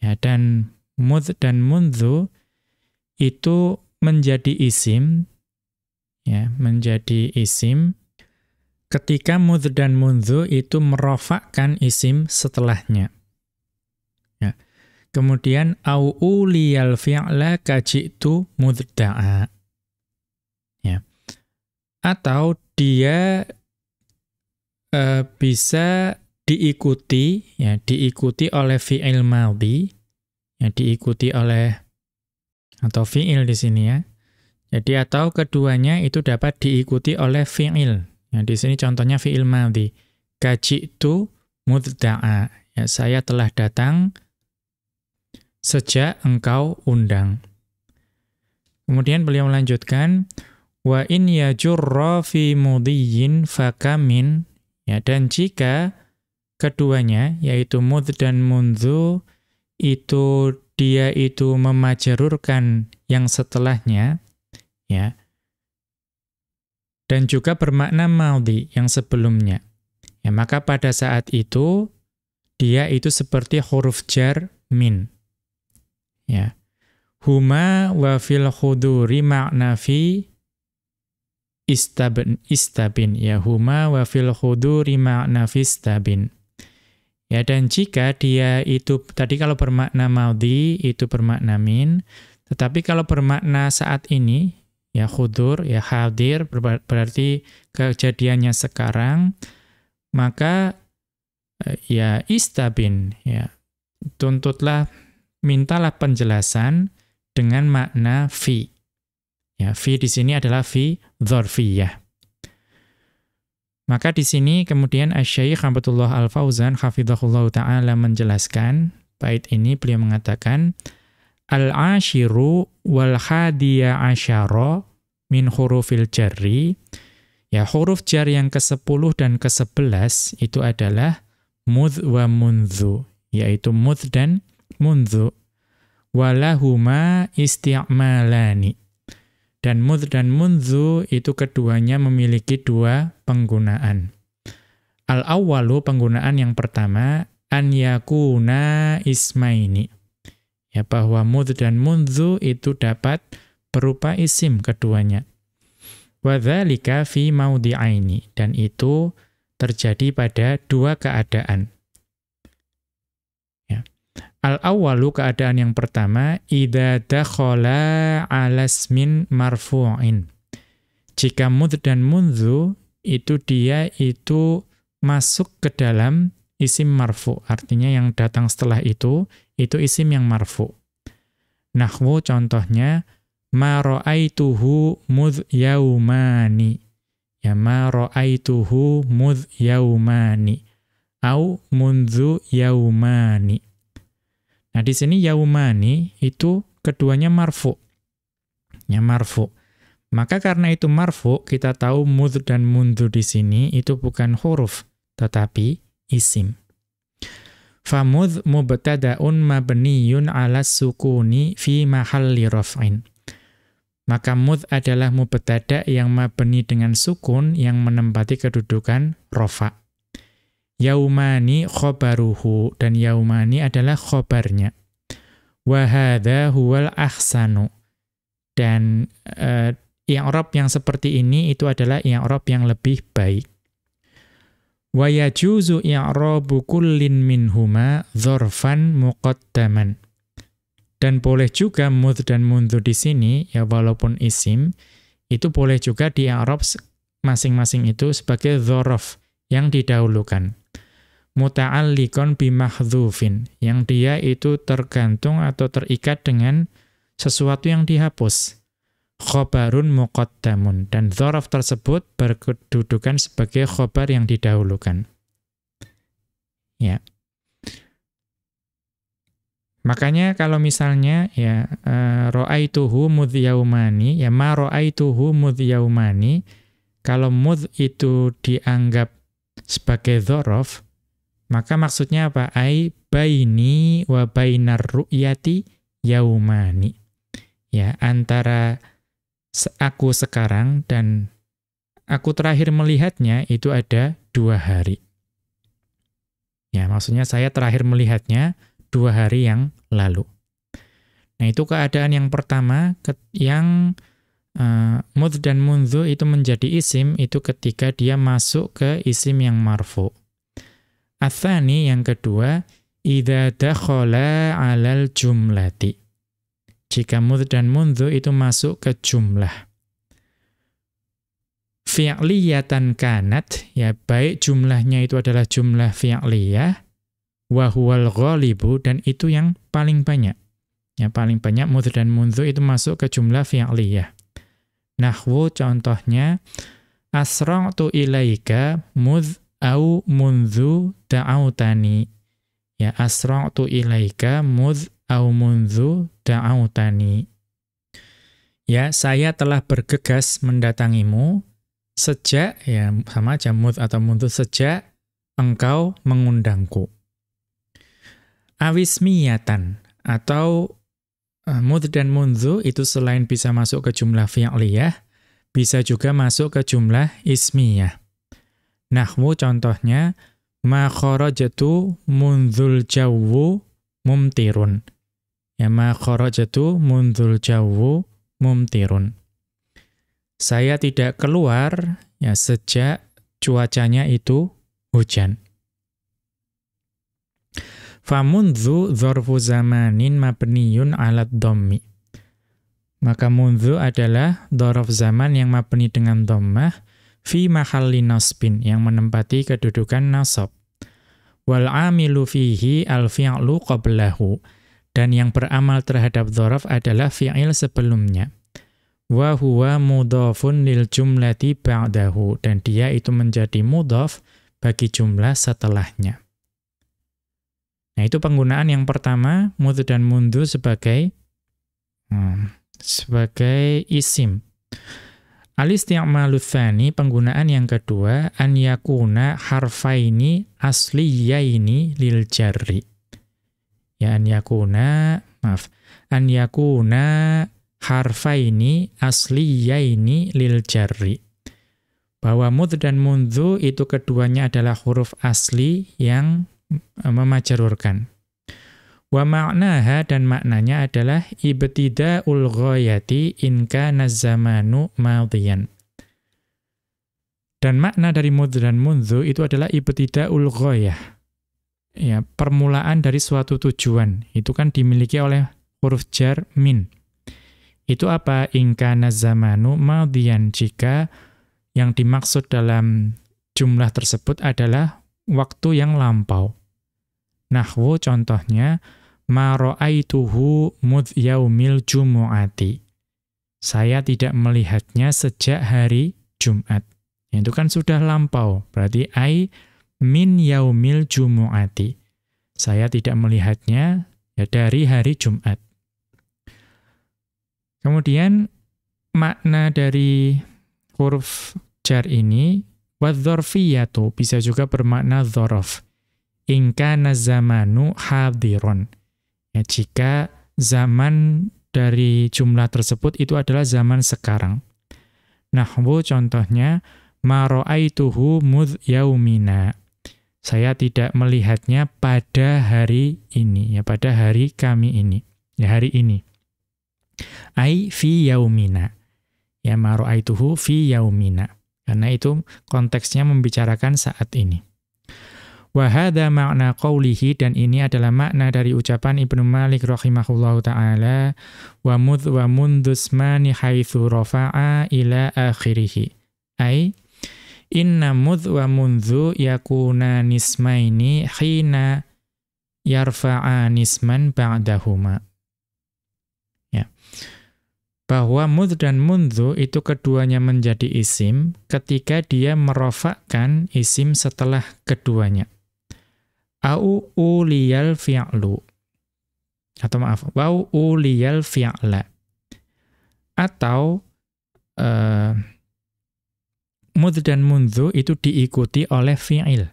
Ya, dan mudh dan mundhu itu menjadi isim ya, menjadi isim ketika mudh dan mundhu itu merofakkan isim setelahnya. Ya. Kemudian au uliyal fi'la kajitu mudda'a. Ya. Atau dia uh, bisa diikuti ya diikuti oleh fi'il madhi ya diikuti oleh atau fi'il di sini ya. Jadi atau keduanya itu dapat diikuti oleh fi'il. Ya di sini contohnya fi'il madhi. Kajitu mudda'a. Ya saya telah datang sejak engkau undang. Kemudian beliau melanjutkan wa in yajurra fi mudhiyin fakamin ya dan jika keduanya, yaitu mudh dan mundhu, itu dia itu memajarurkan yang setelahnya, ya, dan juga bermakna maudhi yang sebelumnya. Ya, maka pada saat itu, dia itu seperti huruf jar min. Ya. Huma wa fil khuduri makna fi istabin, istabin. Ya, huma wa fil khuduri makna fi istabin. Ya, dan jika dia itu, tadi kalau bermakna maudhi, itu bermakna min, tetapi kalau bermakna saat ini, ya khudur, ya hadir, berarti kejadiannya sekarang, maka eh, ya istabin, ya tuntutlah, mintalah penjelasan dengan makna fi. Ya, fi di sini adalah fi dzarfiyah. Maka di sini kemudian Asy-Syaikh Abdullah Al-Fauzan hafizahullah taala menjelaskan bait ini beliau mengatakan al-ashiru wal hadiya asyara min hurufil jarri ya huruf jar yang ke-10 dan ke-11 itu adalah mudh wa mundzu yaitu mudh dan mundzu walahuma isti'malani dan mudh dan munzu itu keduanya memiliki dua penggunaan. Al-awwalu penggunaan yang pertama an yakuna ismaini. Ya bahwa mudh dan munzu itu dapat berupa isim keduanya. Wadzalika fi maudi'aini dan itu terjadi pada dua keadaan. Al-awwalu keadaan yang pertama idza dakhala 'ala ismin marfu'in. Jika mud dan munzu itu dia itu masuk ke dalam isim marfu, artinya yang datang setelah itu itu isim yang marfu. Nahwu contohnya ma ra'aituhu mudh yaumani. Ya ma ra'aituhu mudh yaumani au munzu yaumani. Nah, di sini yaumani itu keduanya marfu. Ya marfu. Maka karena itu marfu, kita tahu mudh dan mundu di sini itu bukan huruf, tetapi isim. Famudh mubtada'un mabniyun 'ala sukuni fi mahalli raf'in. Maka mudh adalah mubtada' yang mabni dengan sukun yang menempati kedudukan rofa. Yaumani khobaruhu. Dan yaumani adalah khobarnya. Wahada huwal ahsanu. Dan uh, i'rab yang seperti ini itu adalah i'rab yang lebih baik. Wa yajuzu i'rabu kullin minhuma dzarfan muqaddaman. Dan boleh juga mudh dan mundu di sini ya walaupun isim itu boleh juga di i'rab masing-masing itu sebagai dzaraf yang didahulukan muta'alliqon bimahdhufin yang dia itu tergantung atau terikat dengan sesuatu yang dihapus khobarun muqaddamun dan dzaraf tersebut berkedudukan sebagai khobar yang didahulukan ya makanya kalau misalnya ya uh, ra'aituhu mudh yaumani ya ma ra'aituhu mudh yaumani kalau mudh itu dianggap sebagai dzaraf maka maksudnya apa? Ai baini wa bainar ru'yati yaumani. Ya, antara aku sekarang dan aku terakhir melihatnya itu ada dua hari. Ya, maksudnya saya terakhir melihatnya dua hari yang lalu. Nah, itu keadaan yang pertama yang uh, mudh dan munzu itu menjadi isim itu ketika dia masuk ke isim yang marfu. Athani yang kedua, idza dakhala 'alal jumlati. Jika mudh dan mundhu itu masuk ke jumlah. Fi'liyatan kanat, ya baik jumlahnya itu adalah jumlah fi'liyah, wa huwal ghalibu, dan itu yang paling banyak. Ya, paling banyak mudh dan mundhu itu masuk ke jumlah fi'liyah. Nahwu contohnya, asra'tu ilaika mudh au munzu da'autani. Ya asra'tu ilaika mudh au munzu da'autani. Ya, saya telah bergegas mendatangimu sejak ya sama aja mudh atau munzu sejak engkau mengundangku. Awismiyatan atau uh, mudh dan munzu itu selain bisa masuk ke jumlah fi'liyah, bisa juga masuk ke jumlah ismiyah. Nahwu contohnya, ma kharajatu mundzul jawwu mumtirun. Ya ma mundzul jawwu mumtirun. Saya tidak keluar ya sejak cuacanya itu hujan. Famundzu dzarfu zamanin mabniyun 'ala dhammi. Maka mundzu adalah dzaraf zaman yang mabni dengan dhammah fi mahalli nasbin yang menempati kedudukan nasab. Wal amilu fihi al fi'lu qablahu dan yang beramal terhadap dzaraf adalah fi'il sebelumnya. wa huwa mudhafun lil jumlati ba'dahu dan dia itu menjadi mudhaf bagi jumlah setelahnya. Nah, itu penggunaan yang pertama mudh dan mundu sebagai hmm, sebagai isim. Al-isti'malu penggunaan yang kedua an yakuna harfaini asliyaini lil jarri. Ya an yakuna maaf an yakuna harfaini asliyaini lil jarri. Bahwa mud dan mundu itu keduanya adalah huruf asli yang e, memajarurkan. Wa ma'naha dan maknanya adalah ibtida'ul ghayati in kana zamanu madhiyan. Dan makna dari mud dan mundu itu adalah ibtida'ul ghayah. Ya, permulaan dari suatu tujuan. Itu kan dimiliki oleh huruf jar min. Itu apa? Ingkana zamanu maudian jika yang dimaksud dalam jumlah tersebut adalah waktu yang lampau. Nahwu contohnya, ma ra'aituhu yaumil jumu'ati. Saya tidak melihatnya sejak hari Jumat. Itu kan sudah lampau. Berarti ai min yaumil jumu'ati. Saya tidak melihatnya ya dari hari Jumat. Kemudian makna dari huruf jar ini wadzorfiyatu bisa juga bermakna dzaraf. Ingka nazamanu hadiron. Ya, jika zaman dari jumlah tersebut itu adalah zaman sekarang. Nahwu contohnya ma ra'aituhu mudh yaumina. Saya tidak melihatnya pada hari ini, ya pada hari kami ini, ya hari ini ai fi yaumina. Ya maru'aituhu fi yaumina. Karena itu konteksnya membicarakan saat ini. Wa hadha ma'na qawlihi dan ini adalah makna dari ucapan Ibnu Malik rahimahullahu taala wa mudh wa mundusmani haitsu rafa'a ila akhirih. Ai inna mudh wa mundhu yakuna nismaini hina yarfa'a nisman ba'dahuma bahwa mudh dan mundhu itu keduanya menjadi isim ketika dia merofakkan isim setelah keduanya. Au uliyal fi'lu. Atau maaf, wau uliyal fi'la. Atau uh, mudh dan mundhu itu diikuti oleh fi'il.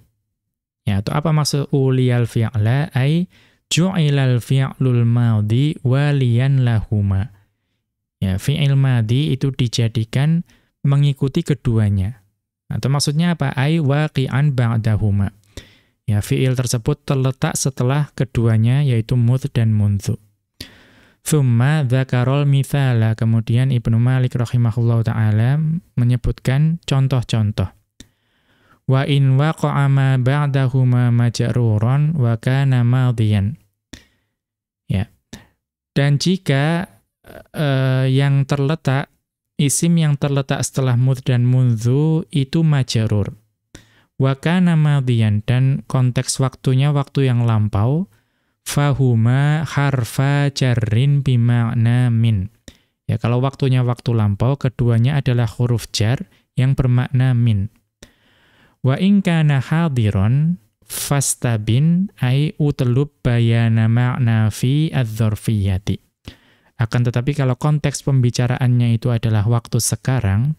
Ya, atau apa maksud uliyal fi'la? Ay ju'ilal fi'lul maudi waliyan lahuma Ya, fi'il madhi itu dijadikan mengikuti keduanya. Atau maksudnya apa? Ai waqi'an ba'dahuma. Ya, fi'il tersebut terletak setelah keduanya yaitu mudh dan mundhu. Thumma dzakarol mithala. Kemudian Ibnu Malik rahimahullahu taala menyebutkan contoh-contoh. Wa in waqa'a ma ba'dahuma majruran wa kana madhiyan. Ya. Dan jika uh, yang terletak isim yang terletak setelah mud dan mundhu itu majarur. Wa kana madhiyan dan konteks waktunya waktu yang lampau fahuma harfa jarrin bima'na min. Ya kalau waktunya waktu lampau keduanya adalah huruf jar yang bermakna min. Wa in kana hadiron fastabin ai utlub bayana ma'na fi adz-dzarfiyyati. Akan tetapi kalau konteks pembicaraannya itu adalah waktu sekarang,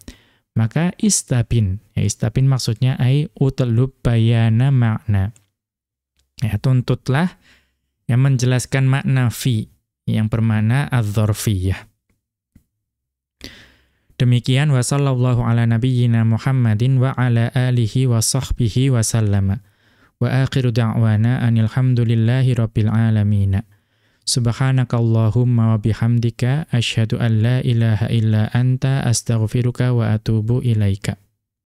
maka istabin. Ya, istabin maksudnya ai utlub bayana makna. Ya, tuntutlah yang menjelaskan makna fi yang bermakna adz-dzarfiyah. Demikian wa sallallahu ala nabiyyina Muhammadin wa ala alihi wa sahbihi wa sallama. Wa akhiru da'wana anil hamdulillahi rabbil alamin. Subhanakallahumma wa bihamdika asyhadu an la ilaha illa anta astaghfiruka wa atubu ilaika.